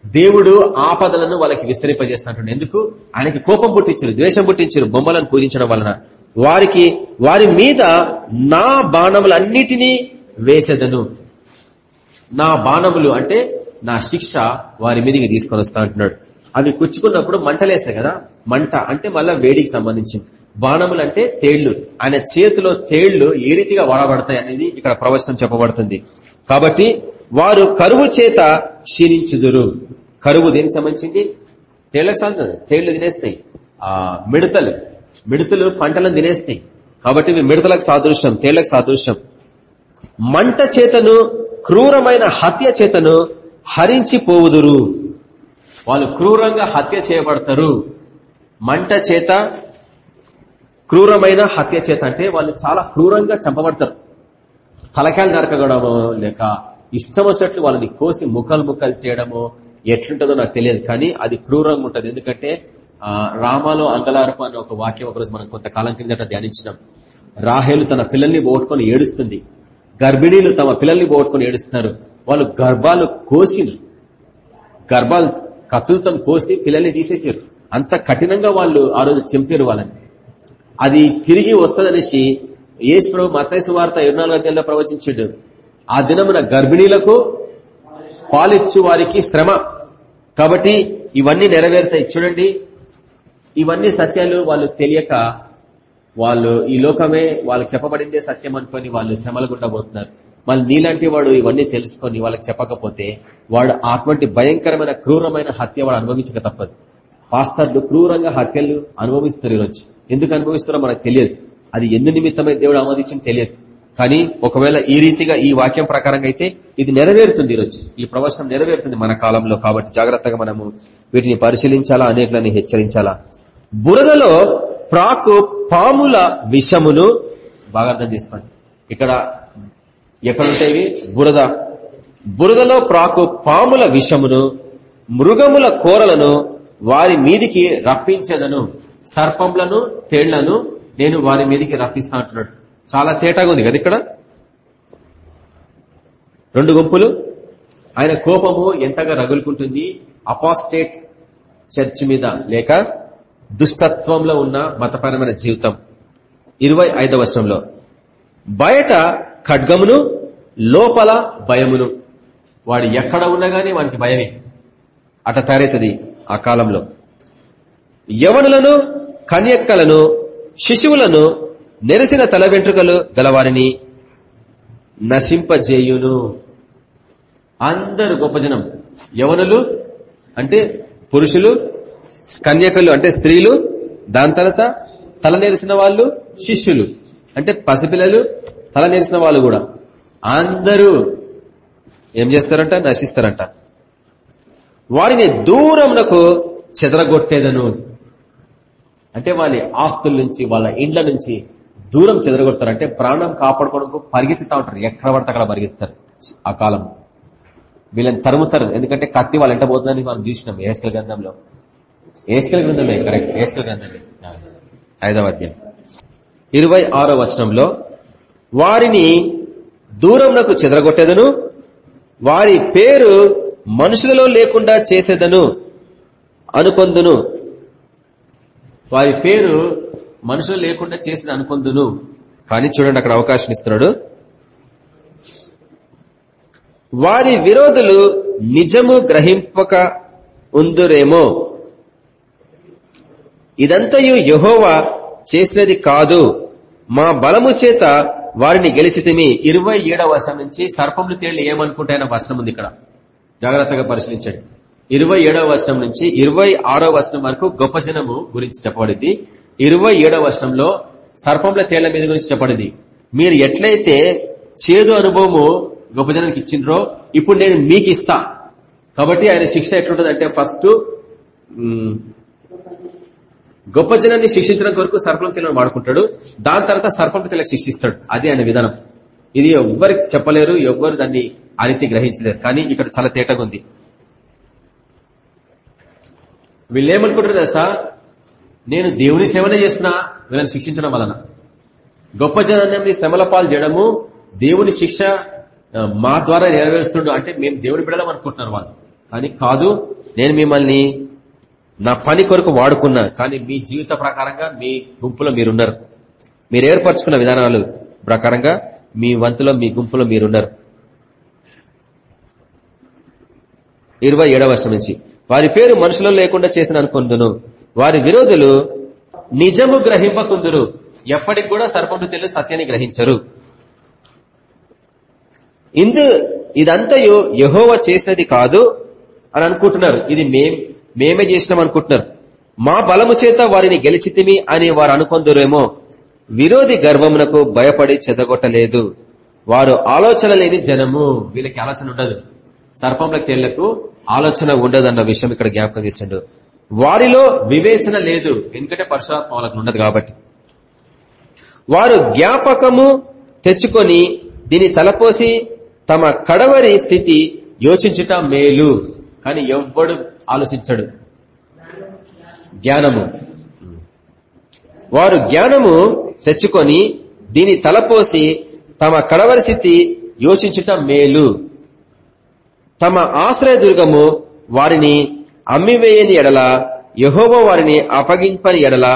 దేవుడు ఆపదలను వాళ్ళకి విస్తరింపజేస్తున్నట్టు ఎందుకు? ఆయనకి కోపం పుట్టించారు ద్వేషం పుట్టించారు బొమ్మలను పూజించడం వలన. వారికి వారి మీద నా బాణములన్నిటినీ వేసేదను. నా బాణములు అంటే నా శిక్ష వారి మీదకి తీసుకొని వస్తా అంటున్నాడు. అవి కుచ్చుకున్నప్పుడు మంటలేస్తాయి కదా? మంట అంటే మళ్ళా వేడికి సంబంధించింది. బాణములు అంటే తేళ్ళు. ఆయన చేతిలో తేళ్ళు ఏ రీతిగా వాడబడతాయి అనేది ఇక్కడ ప్రవచనం చెప్పబడుతుంది. కాబట్టి వారు కరువు చేత క్షీణించుదురు. కరువు దేనికి సంబంధించింది? తేళ్ళకు సంబంధం తేళ్ళు తినేస్తాయి. ఆ మిడతలు. మిడతలు పంటలను తినేస్తాయి. కాబట్టి ఇవి మిడతలకు సాదృశ్యం తేళ్ళకు సాదృశ్యం. మంట చేతను క్రూరమైన హత్య చేతను హరించి పోవుదురు వాళ్ళు క్రూరంగా హత్య చేయబడతారు. మంట చేత క్రూరమైన హత్య చేత అంటే వాళ్ళు చాలా క్రూరంగా చంపబడతారు. తలకాయలు నరకగడమో లేక ఇష్టం వచ్చినట్లు వాళ్ళని కోసి ముఖాలు ముఖాలు చేయడము ఎట్లుంటుందో నాకు తెలియదు కానీ అది క్రూరంగా ఉంటుంది. ఎందుకంటే రామాలో అంగలారపు అన్న ఒక వాక్యం ఒకరోజు మనం కొంతకాలం కిందట ధ్యానించినాం. రాహేలు తన పిల్లల్ని పోగొట్టుకొని ఏడుస్తుంది. గర్భిణీలు తమ పిల్లల్ని పోగొట్టుకొని ఏడుస్తున్నారు. వాళ్ళు గర్భాలు కోసి గర్భాలు కత్తులతో కోసి పిల్లల్ని తీసేసారు. అంత కఠినంగా వాళ్ళు ఆ రోజు చంపారు వాళ్ళని. అది తిరిగి వస్తుందనేసి ఏసు ప్రభు మత్తైసు వార్త ఇరవై నాలుగు గంటల్లో ప్రవచించాడు. ఆ దినమున గర్భిణీలకు పాలిచ్చు వారికి శ్రమ. కాబట్టి ఇవన్నీ నెరవేరుతాయి. చూడండి ఇవన్నీ సత్యాలు వాళ్ళు తెలియక వాళ్ళు ఈ లోకమే వాళ్ళకి చెప్పబడిందే సత్యం అనుకొని వాళ్ళు శ్రమలు గుండా పోతున్నారు. మళ్ళీ నీలాంటి వాడు ఇవన్నీ తెలుసుకొని వాళ్ళకి చెప్పకపోతే వాడు అటువంటి భయంకరమైన క్రూరమైన హత్య వాడు అనుభవించక తప్పదు. పాస్తర్లు క్రూరంగా హత్యలు అనుభవిస్తారు ఈరోజు. ఎందుకు అనుభవిస్తారో మనకు తెలియదు. అది ఎందు నిమిత్తమై దేవుడు ఆమోదించడం తెలియదు. కానీ ఒకవేళ ఈ రీతిగా ఈ వాక్యం ప్రకారంగా అయితే ఇది నెరవేరుతుంది ఈరోజు. ఈ ప్రవచనం నెరవేరుతుంది మన కాలంలో కాబట్టి జాగ్రత్తగా మనము వీటిని పరిశీలించాలా అనేకులని హెచ్చరించాలా? బురదలో ప్రాకు పాముల విషమును బాగా అర్థం చేసుకోండి. ఇక్కడ ఎక్కడుంటాయి బురద. బురదలో ప్రాకు పాముల విషమును మృగముల కూరలను వారి మీదికి రప్పించేదను. సర్పంలను తేళ్ళను నేను వారి మీదికి రప్పిస్తా అంటున్నాడు. చాలా తేటగా ఉంది కదా ఇక్కడ? రెండు గుంపులు. ఆయన కోపము ఎంతగా రగులుకుంటుంది? అపాస్టేట్ చర్చ్ మీద లేక దుష్టత్వంలో ఉన్న మతపరమైన జీవితం. ఇరవై ఐదవ వర్షంలో బయట ఖడ్గమును లోపల భయమును. వాడు ఎక్కడ ఉన్నా గానీ వానికి భయమే. అట తయారైతుంది ఆ కాలంలో. యవనులను కన్యక్కలను శిశువులను నెరసిన తల వెంట్రుకలు గలవారిని నశింపజేయును. అందరు గొప్ప జనం. యవనులు అంటే పురుషులు కన్యకలు అంటే స్త్రీలు దాని తర్వాత తల నెరిసిన వాళ్ళు శిష్యులు. అంటే పసిపిల్లలు తల నెరిసిన వాళ్ళు కూడా. అందరూ ఏం చేస్తారంట? నశిస్తారంట. వారిని దూరంకు చెదరగొట్టేదను. అంటే వాళ్ళ ఆస్తుల నుంచి వాళ్ళ ఇండ్ల నుంచి దూరం చెదరగొడతారు అంటే ప్రాణం కాపాడుకోవడానికి పరిగెత్తుతా ఉంటారు. ఎక్కడ పడితే అక్కడ పరిగెత్తారు ఆ కాలం. వీళ్ళని తరుముతారు. ఎందుకంటే కత్తి వాళ్ళు ఎంట పోతుందని మనం చూసినాం ఏస్కల్ గ్రంథంలో. ఏస్కల్ గ్రంథమే కరెక్ట్ ఏస్కల్ గ్రంథమే. ఐదవ అధ్యాయం. ఇరవై ఆరో వచనంలో వారిని దూరంనకు చెదరగొట్టేదను వారి పేరు మనుషులలో లేకుండా చేసేదను అనుకొందును. వారి పేరు మనుషులు లేకుండా చేసిన అనుకుందును. కానీ చూడండి అక్కడ అవకాశం ఇస్తున్నాడు. వారి విరోధులు నిజము గ్రహింపక ఉందురేమో. ఇదంతయు యహోవా చేసినది కాదు. మా బలము చేత వారిని గెలిచితిమి. ఇరవై ఏడవ వర్షం నుంచి సర్పములు తేళ్ళు ఏమనుకుంటాయన్న వర్షం ఉంది ఇక్కడ. జాగ్రత్తగా పరిశీలించండి. ఇరవై ఏడవ వర్షం నుంచి ఇరవై ఆరో వర్షం వరకు గొప్ప జనము గురించి చెప్పబడింది. ఇరవై ఏడవ వర్షంలో సర్పంల తేళ్ళ మీద గురించి చెప్పబడింది. మీరు ఎట్లయితే చేదు అనుభవము గొప్ప జనానికి ఇచ్చిండ్రో ఇప్పుడు నేను మీకు ఇస్తా కాబట్టి ఆయన శిక్ష ఎట్లుంటది అంటే ఫస్ట్ గొప్ప జనాన్ని శిక్షించడం కొరకు సర్పం తెలను వాడుకుంటాడు. దాని తర్వాత సర్పం తెలకు శిక్షిస్తాడు. అది ఆయన విధానం. ఇది ఎవ్వరికి చెప్పలేరు ఎవ్వరు దాన్ని ఆ గ్రహించలేరు. కానీ ఇక్కడ చాలా తేటగా ఉంది. వీళ్ళు ఏమనుకుంటారు తెలుసా? నేను దేవుని సేవనే చేస్తున్నా వీళ్ళని శిక్షించడం వలన. గొప్ప జనాన్ని శ్రమల పాలు చేయడము దేవుని శిక్ష మా ద్వారా నెరవేరుస్తుండ్రు అంటే మేము దేవుని బిడలం అనుకుంటున్నారు వాళ్ళు. కానీ కాదు నేను మిమ్మల్ని నా పని కొరకు వాడుకున్నా. కానీ మీ జీవిత ప్రకారంగా మీ గుంపులో మీరున్నారు. మీరు ఏర్పరచుకున్న విధానాలు ప్రకారంగా మీ వంతులో మీ గుంపులో మీరున్నారు. ఇరవై ఏడవ వర్షం నుంచి. వారి పేరు మనుషులు లేకుండా చేసిన అనుకుందును వారి విరోధులు నిజము గ్రహింపకుందురు. ఎప్పటికి కూడా సర్పము తెలుగు సత్యాన్ని గ్రహించరు. ఇందు ఇదంతయు యహోవ చేసినది కాదు అని అనుకుంటున్నారు. ఇది మేం మేమే చేసినాం అనుకుంటున్నారు. మా బలము చేత వారిని గెలిచితిమి అని వారు అనుకొందురేమో. విరోధి గర్వమునకు భయపడి చెదగొట్టలేదు. వారు ఆలోచన లేని జనము. వీళ్ళకి ఆలోచన ఉండదు. సర్పంల తేళ్ళకు ఆలోచన అన్న విషయం ఇక్కడ జ్ఞాపకం చేసిండు. వారిలో వివేచన లేదు. ఎందుకంటే పరశురాత్మ వాళ్ళకు ఉండదు కాబట్టి. వారు జ్ఞాపకము తెచ్చుకొని దీని తలపోసి తమ కడవరి స్థితి యోచించుట మేలు. కానీ ఎవ్వడు ఆలోచించడు. జ్ఞానము. వారు జ్ఞానము తెచ్చుకొని దీని తలపోసి తమ కడవరి స్థితి యోచించుట మేలు. తమ ఆశ్రయ దుర్గము వారిని అమ్మివేయని ఎడల యహోవ వారిని అప్పగింపని ఎడల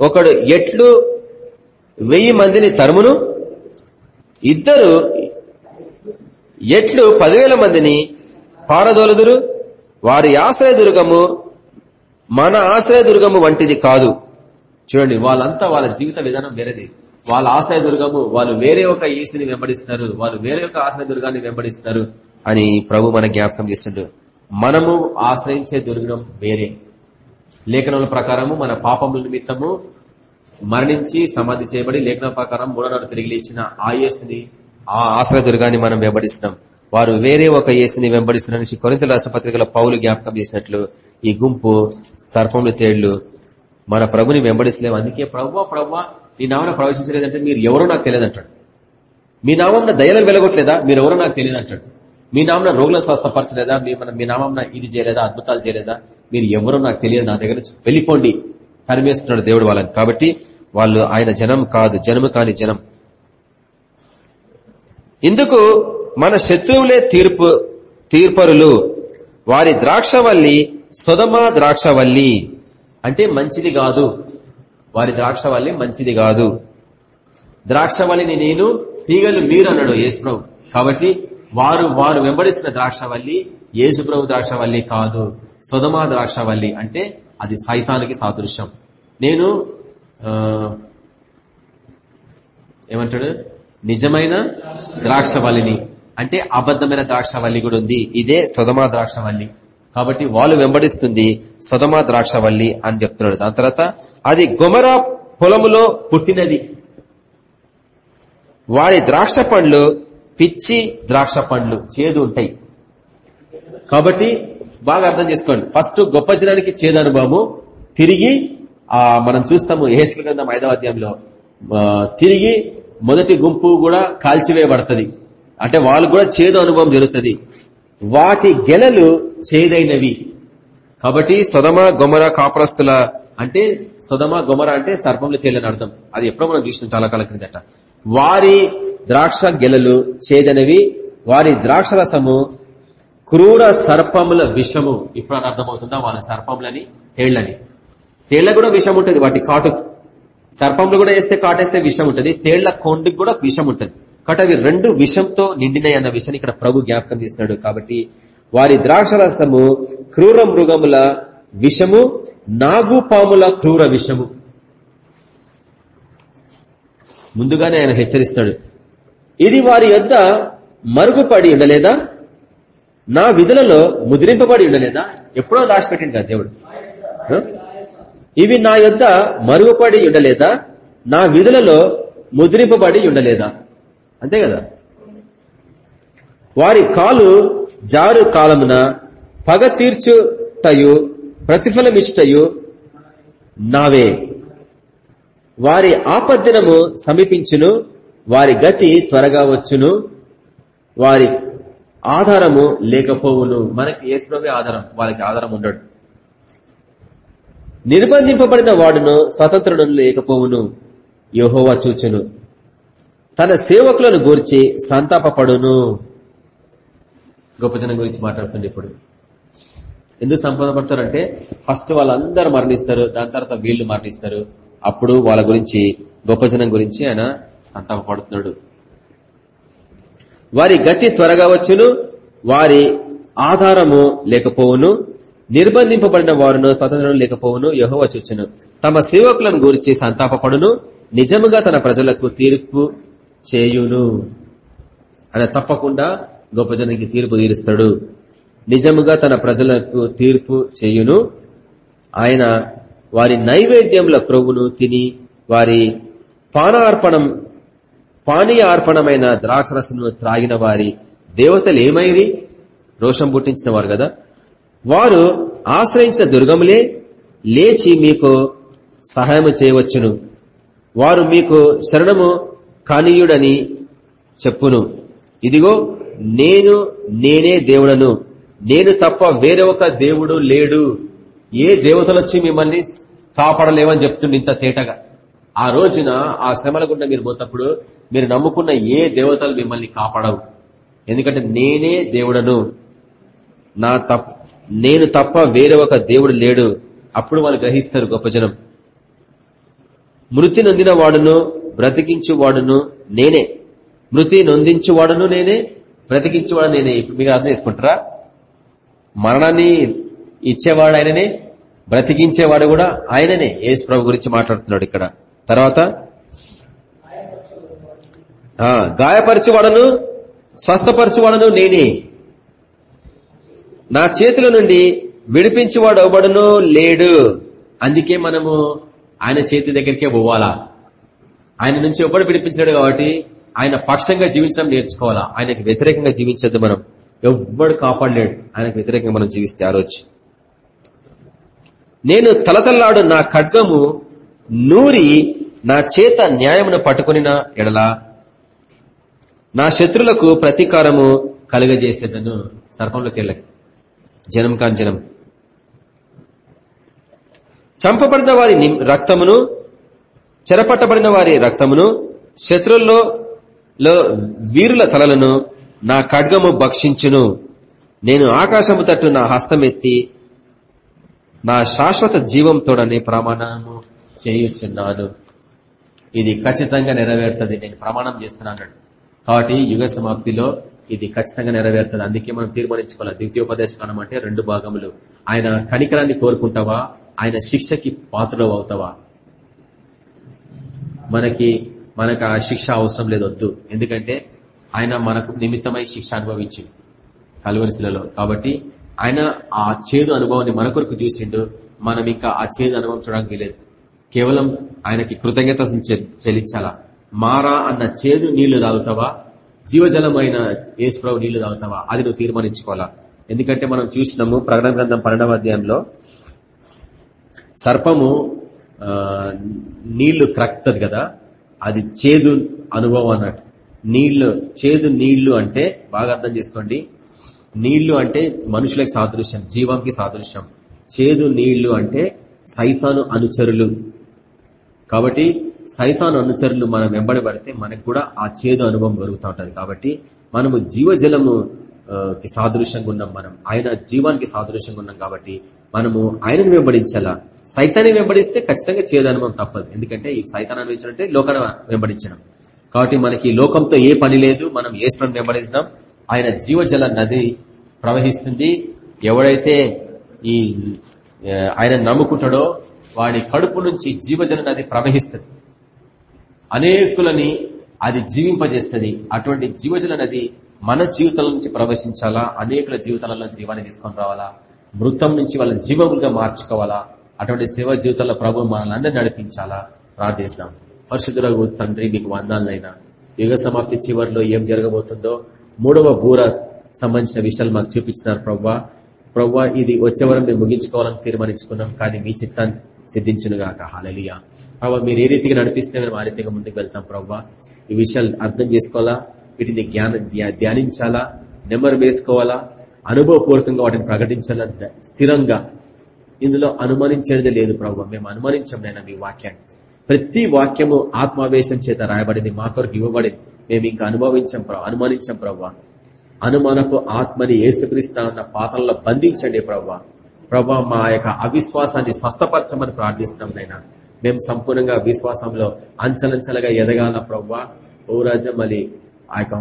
ఒకడు ఎట్లు వెయ్యి మందిని తరుమును? ఇద్దరు ఎట్లు పదివేల మందిని పారదోలుదురు? వారి ఆశ్రయ దుర్గము మన ఆశ్రయదుర్గము వంటిది కాదు. చూడండి వాళ్ళంతా వాళ్ళ జీవిత విధానం వేరేది. వాళ్ళ ఆశ్రయదుర్గము వాళ్ళు వేరే ఒక ఈసిని వెంబడిస్తారు. వాళ్ళు వేరే ఒక ఆశ్రయదుర్గాన్ని వెంబడిస్తారు అని ప్రభు మన జ్ఞాపకం చేస్తుండ్రు మనము ఆశ్రయించే దుర్గుణం వేరే. లేఖనముల ప్రకారము మన పాపముల నిమిత్తము మరణించి సమాధి చేయబడి లేఖన ప్రకారం మూడోనాడు తిరిగి లేచిన ఆ యేసుని ఆ ఆశ్రయ దుర్గాన్ని మనం వెంబడిస్తున్నాం. వారు వేరే ఒక యేసుని వెంబడిస్తున్నారని కొరింత రాష్ట్రపత్రికలో పౌలు జ్ఞాపకం చేసినట్లు ఈ గుంపు సర్పములు తేళ్ళు మన ప్రభుని వెంబడిస్తలేము అందుకే ప్రభు ప్రభు నీ నామన ప్రవేశించలేదంటే మీరు ఎవరో నాకు తెలియదు అంటాడు మీ నామం దయలను వెలగొట్టలేదా? మీరు ఎవరో నాకు తెలియదు అంటాడు మీ నామన రోగులను స్వస్థపరచలేదా? మీ మన మీ నామం ఇది చేయలేదా? అద్భుతాలు చేయలేదా? మీరు ఎవరో నాకు తెలియదు నా దగ్గర నుంచి వెళ్ళిపోండి. తరిమేస్తున్నాడు దేవుడు వాళ్ళని. కాబట్టి వాళ్ళు ఆయన జనం కాదు జనము కాని జనం. ఇందుకు మన శత్రువులే తీర్పు తీర్పరులు. వారి ద్రాక్షవల్లి సుధమా ద్రాక్షవల్లి. అంటే మంచిది కాదు. వారి ద్రాక్షవల్లి మంచిది కాదు. ద్రాక్షవల్లిని నేను తీగలు మీరు అన్నాడు యేసుప్రభు. కాబట్టి వారు వారు వెంబడిస్తున్న ద్రాక్షవల్లి యేసుప్రభు ద్రాక్షవల్లి కాదు. సుధమా ద్రాక్షవల్లి అంటే అది సైతానికి సాదృశ్యం. నేను ఏమంటాడు? నిజమైన ద్రాక్షవల్లిని. అంటే అబద్ధమైన ద్రాక్షవల్లి కూడా ఉంది. ఇదే సుధమా ద్రాక్షవల్లి. కాబట్టి వాళ్ళు వెంబడిస్తుంది సుధమా ద్రాక్షవల్లి అని చెప్తున్నాడు. దాని తర్వాత అది గుమరా పొలములో పుట్టినది. వారి ద్రాక్ష పండ్లు పిచ్చి ద్రాక్ష పండ్లు చేదు ఉంటాయి. కాబట్టి బాగా అర్థం చేసుకోండి. ఫస్ట్ గొప్ప జనానికి చేదు అనుభవము. తిరిగి ఆ మనం చూస్తాము ఏహెచ్క గ్రంథం ఐదవ అధ్యాయంలో. తిరిగి మొదటి గుంపు కూడా కాల్చివేయబడుతుంది. అంటే వాళ్ళు కూడా చేదు అనుభవం జరుగుతుంది. వాటి గెలలు చేదైనవి. కాబట్టి సొదమ గొమర కాపురస్తుల అంటే సొదమ గొమర అంటే సర్పంలో తేలని అర్థం. అది ఎప్పుడో మనం చూసిన చాలా కాలం క్రిందట. వారి ద్రాక్ష గెలలు చేదనవి వారి ద్రాక్ష రసము క్రూర సర్పముల విషము. ఇప్పుడు అర్థమవుతుందా? వాళ్ళ సర్పములని తేళ్ళని. తేళ్ళ కూడా విషం ఉంటుంది వాటి కాటు సర్పములు కూడా వేస్తే కాటేస్తే విషం ఉంటుంది తేళ్ళ కొండకు కూడా విషం ఉంటుంది కాబట్టి అవి రెండు విషంతో నిండినాయి అన్న విషయాన్ని ఇక్కడ ప్రభు జ్ఞాపకం చేస్తున్నాడు. కాబట్టి వారి ద్రాక్షరసము క్రూర మృగముల విషము నాగుపాముల క్రూర విషము. ముందుగానే ఆయన హెచ్చరిస్తాడు. ఇది వారి యొద్ద మరుగుపడి ఉండలేదా? నా విధులలో ముద్రింపబడి ఉండలేదా? ఎప్పుడో దాచిపెట్టింది కదా దేవుడు. ఇవి నా యొద్ద మరుగుపడి ఉండలేదా? నా విధులలో ముద్రింపబడి ఉండలేదా? అంతే కదా? వారి కాలు జారు కాలమున పగ తీర్చుటయు ప్రతిఫలమిచ్చుటయు నావే. వారి ఆపద్దినము సమీపించును వారి గతి త్వరగా వచ్చును వారి ఆధారము లేకపోవును. మనకి ఏసుప్రభే ఆధారం వాళ్ళకి ఆధారం ఉండడు. నిర్బంధింపబడిన వాడును స్వతంత్రుడు లేకపోవును. యహోవా చూచును. తన సేవకులను గూర్చి సంతాపపడును. గొప్ప జనం గురించి మాట్లాడుతుంది ఇప్పుడు. ఎందుకు సంపాదపడతారంటే ఫస్ట్ వాళ్ళందరూ మరణిస్తారు దాని తర్వాత వీళ్ళు మరణిస్తారు. అప్పుడు వాళ్ళ గురించి గొప్ప జనం గురించి ఆయన సంతాపడుతున్నాడు వారి గతి త్వరగా వచ్చును వారి ఆధారము లేకపోవును నిర్బంధింపబడిన వారును స్వతంత్రం లేకపోవును యహోవ చూచును. తమ సేవకులను గురించి సంతాపపడును నిజముగా తన ప్రజలకు తీర్పు చేయును. ఆయన తప్పకుండా గొప్ప జనానికి తీర్పు తీరుస్తాడు. నిజముగా తన ప్రజలకు తీర్పు చేయును. ఆయన వారి నైవేద్యముల క్రొవ్వును తిని వారి పానార్పణం పానీయ అర్పణమైన ద్రాక్షరసను త్రాగిన వారి దేవతలు ఏమైరి? రోషం పుట్టించిన వారు కదా. వారు ఆశ్రయించిన దుర్గములే లేచి మీకు సహాయము చేయవచ్చును. వారు మీకు శరణము కానీయుడని చెప్పును. ఇదిగో నేను నేనే దేవుడను. నేను తప్ప వేరొక దేవుడు లేడు. ఏ దేవతలు వచ్చి మిమ్మల్ని కాపాడలేవని చెప్తుండే ఇంత తేటగా? ఆ రోజున ఆ శ్రమల గుండా మీరు పోతప్పుడు మీరు నమ్ముకున్న ఏ దేవతలు మిమ్మల్ని కాపాడవు. ఎందుకంటే నేనే దేవుడను. నా తప్ప నేను తప్ప వేరే ఒక దేవుడు లేడు. అప్పుడు వాళ్ళు గ్రహిస్తారు గొప్ప జనం. మృతి నొందిన వాడును బ్రతికించు వాడును నేనే. మృతి నొందించు వాడును నేనే బ్రతికించేవాడు నేనే. ఇప్పుడు మీరు అర్థం చేసుకుంటారా? మరణాన్ని ఇచ్చేవాడు ఆయననే బ్రతికించేవాడు కూడా ఆయననే. యేసు ప్రభు గురించి మాట్లాడుతున్నాడు ఇక్కడ. తర్వాత గాయపరచువాడను స్వస్థపరచువాడను నేనే. నా చేతుల నుండి విడిపించువాడు ఎవడను లేడు. అందుకే మనము ఆయన చేతి దగ్గరికే పోవాలా? ఆయన నుంచి ఎవడు విడిపించాడు కాబట్టి ఆయన పక్షంగా జీవించడం నేర్చుకోవాలా? ఆయనకు వ్యతిరేకంగా జీవించద్దు మనం. ఎవ్వడు కాపాడలేడు ఆయనకు వ్యతిరేకంగా మనం జీవిస్తే ఆ రోజు. నేను తలతల్లాడు నా ఖడ్గము నూరి నా చేత న్యాయమును పట్టుకునిన ఎడల? నా శత్రులకు ప్రతీకారము కలుగజేసేదను. సర్పంలోకి వెళ్ళకి జనం కాని జనం. చంపబడిన వారి రక్తమును చెరపట్టబడిన వారి రక్తమును శత్రుల్లో వీరుల తలలను నా ఖడ్గము భక్షించును. నేను ఆకాశము తట్టు నా హస్తమెత్తి నా శాశ్వత జీవంతోడనే ప్రమాణము చేయుచున్నాను. ఇది ఖచ్చితంగా నెరవేరుతుంది. నేను ప్రమాణం చేస్తున్నాను. కాబట్టి యుగ సమాప్తిలో ఇది ఖచ్చితంగా నెరవేరుతుంది. అందుకే మనం తీర్మానించుకోవాలి. ద్వితీయోపదేశ అంటే రెండు భాగములు. ఆయన కనికరాన్ని కోరుకుంటావా? ఆయన శిక్షకి పాత్రలు అవుతావా? మనకి మనకు ఆ శిక్ష అవసరం లేదు వద్దు. ఎందుకంటే ఆయన మనకు నిమిత్తమై శిక్ష అనుభవించింది. కలువరిశిలలో. కాబట్టి ఆయన ఆ చేదు అనుభవాన్ని మన కొరకు చూసిండు. మనం ఇంకా ఆ చేదు అనుభవం చూడడానికి లేదు కేవలం ఆయనకి కృతజ్ఞత చెల్లించాలా? మారా అన్న చేదు నీళ్ళు తాగుతావా? జీవజలమైన యేసుప్రభు నీళ్ళు తాగుతావా? అది నువ్వు తీర్మానించుకోవాలా? ఎందుకంటే మనం చూసినాము ప్రకటన గ్రంథం పన్నెండవ అధ్యాయంలో సర్పము నీళ్ళు క్రక్తది కదా? అది చేదు అనుభవం అన్నట్టు. నీళ్ళు చేదు నీళ్ళు అంటే బాగా అర్థం చేసుకోండి. నీళ్ళు అంటే మనుషులకు సాదృశ్యం జీవంకి సాదృశ్యం. చేదు నీళ్ళు అంటే సైతాను అనుచరులు. కాబట్టి సైతాను అనుచరులు మనం వెంబడి పడితే మనకు కూడా ఆ చేదు అనుభవం కలుగుతూ ఉంటుంది. కాబట్టి మనము జీవజలము సాదృశ్యంగా ఉన్నాం మనం. ఆయన జీవానికి సాదృశ్యంగా ఉన్నాం కాబట్టి మనము ఆయనను వెంబడించాలా? సైతాన్ని వెంబడిస్తే ఖచ్చితంగా చేదు అనుభవం తప్పదు. ఎందుకంటే ఈ సైతాన్ని అంటే లోకాన్ని వెంబడించడం. కాబట్టి మనకి లోకంతో ఏ పని లేదు. మనం ఏసులను వెంబడిస్తాం? ఆయన జీవజల నది ప్రవహిస్తుంది. ఎవడైతే ఈ ఆయన నమ్ముకుంటాడో వాడి కడుపు నుంచి జీవజల నది ప్రవహిస్తుంది. అనేకులని అది జీవింపజేస్తుంది. అటువంటి జీవజల నది మన జీవితాల నుంచి ప్రవేశించాలా? అనేకుల జీవితాలలో జీవాన్ని తీసుకొని రావాలా? మృతం నుంచి వాళ్ళ జీవములుగా మార్చుకోవాలా? అటువంటి సేవ జీవితాల ప్రభు మనల్ని నడిపించాలా? ప్రార్థిస్తాం. పరిశుద్ధులకు తండ్రి మీకు వందాలైనా యుగ సమాప్తి చివరిలో ఏం జరగబోతుందో మూడవ బూర సంబంధించిన విషయాలు మాకు చూపించినారు ప్రవ్వా. ప్రవ్వా ఇది వచ్చే వరం మేము ముగించుకోవాలని తీర్మానించుకున్నాం కానీ మీ చిత్తాన్ని సిద్ధించునుగాక. హాలలియా ప్రభావ మీరు ఏ రీతిగా నడిపిస్తే మేము ఆ రీతిగా ముందుకు వెళ్తాం ప్రవ్వా. ఈ విషయాలు అర్థం చేసుకోవాలా? వీటిని జ్ఞాన ధ్యానించాలా? నెంబర్ వేసుకోవాలా? అనుభవపూర్వకంగా వాటిని ప్రకటించాలా? స్థిరంగా. ఇందులో అనుమానించేది లేదు ప్రభు మేము అనుమానించాం నేను మీ వాక్యాన్ని. ప్రతి వాక్యము ఆత్మావేశం చేత రాయబడింది మా కొరకు ఇవ్వబడింది. మేము ఇంకా అనుభవించాం ప్రభు అనుమానించాం ప్రవ్వా అనుమానపు ఆత్మని ఏసుక్రీస్తా ఉన్న పాత్రలో బంధించండి ప్రవ్వా ప్రభా మా యొక్క అవిశ్వాసాన్ని స్వస్థపరచమని ప్రార్థిస్తున్నాం నైనా మేము సంపూర్ణంగా విశ్వాసంలో అంచలంచలుగా ఎదగాల ప్రవ్వా ఓ రాజా మళ్ళీ ఆ యొక్క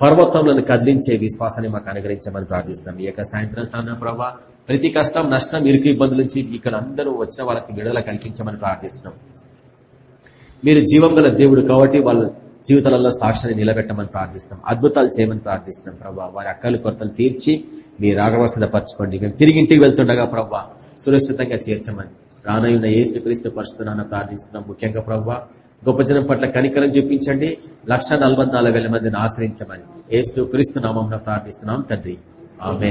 పర్వతంలను కదిలించే విశ్వాసాన్ని మాకు అనుగ్రహించమని ప్రార్థిస్తున్నాం. ఈ యొక్క సాయంత్రం సమయం ప్రభా ప్రతి కష్టం నష్టం ఇరుకు ఇబ్బందుల నుంచి ఇక్కడ అందరూ వచ్చిన వాళ్ళకి విడుదల కల్పించమని ప్రార్థిస్తున్నాం. మీరు జీవం గల దేవుడు కాబట్టి వాళ్ళ జీవితాలలో సాక్ష్యాన్ని నిలబెట్టమని ప్రార్థిస్తాం అద్భుతాలు చేయమని ప్రార్థిస్తున్నాం ప్రభా. వారి అక్కలు కొరతలు తీర్చి మీ రాగవసత పరచుకోండి. మేము తిరిగి ఇంటికి వెళ్తుండగా ప్రభా సురక్షితంగా చేర్చమని రానయున్న ఏసు క్రీస్తు పరిస్థితున్న ప్రార్థిస్తున్నాం. ముఖ్యంగా ప్రభా గొప్ప జనం పట్ల కనికరం చూపించండి. లక్ష మందిని ఆశ్రయించమని ఏసు క్రీస్తు నామం ప్రార్థిస్తున్నాం తండ్రి. ఆమె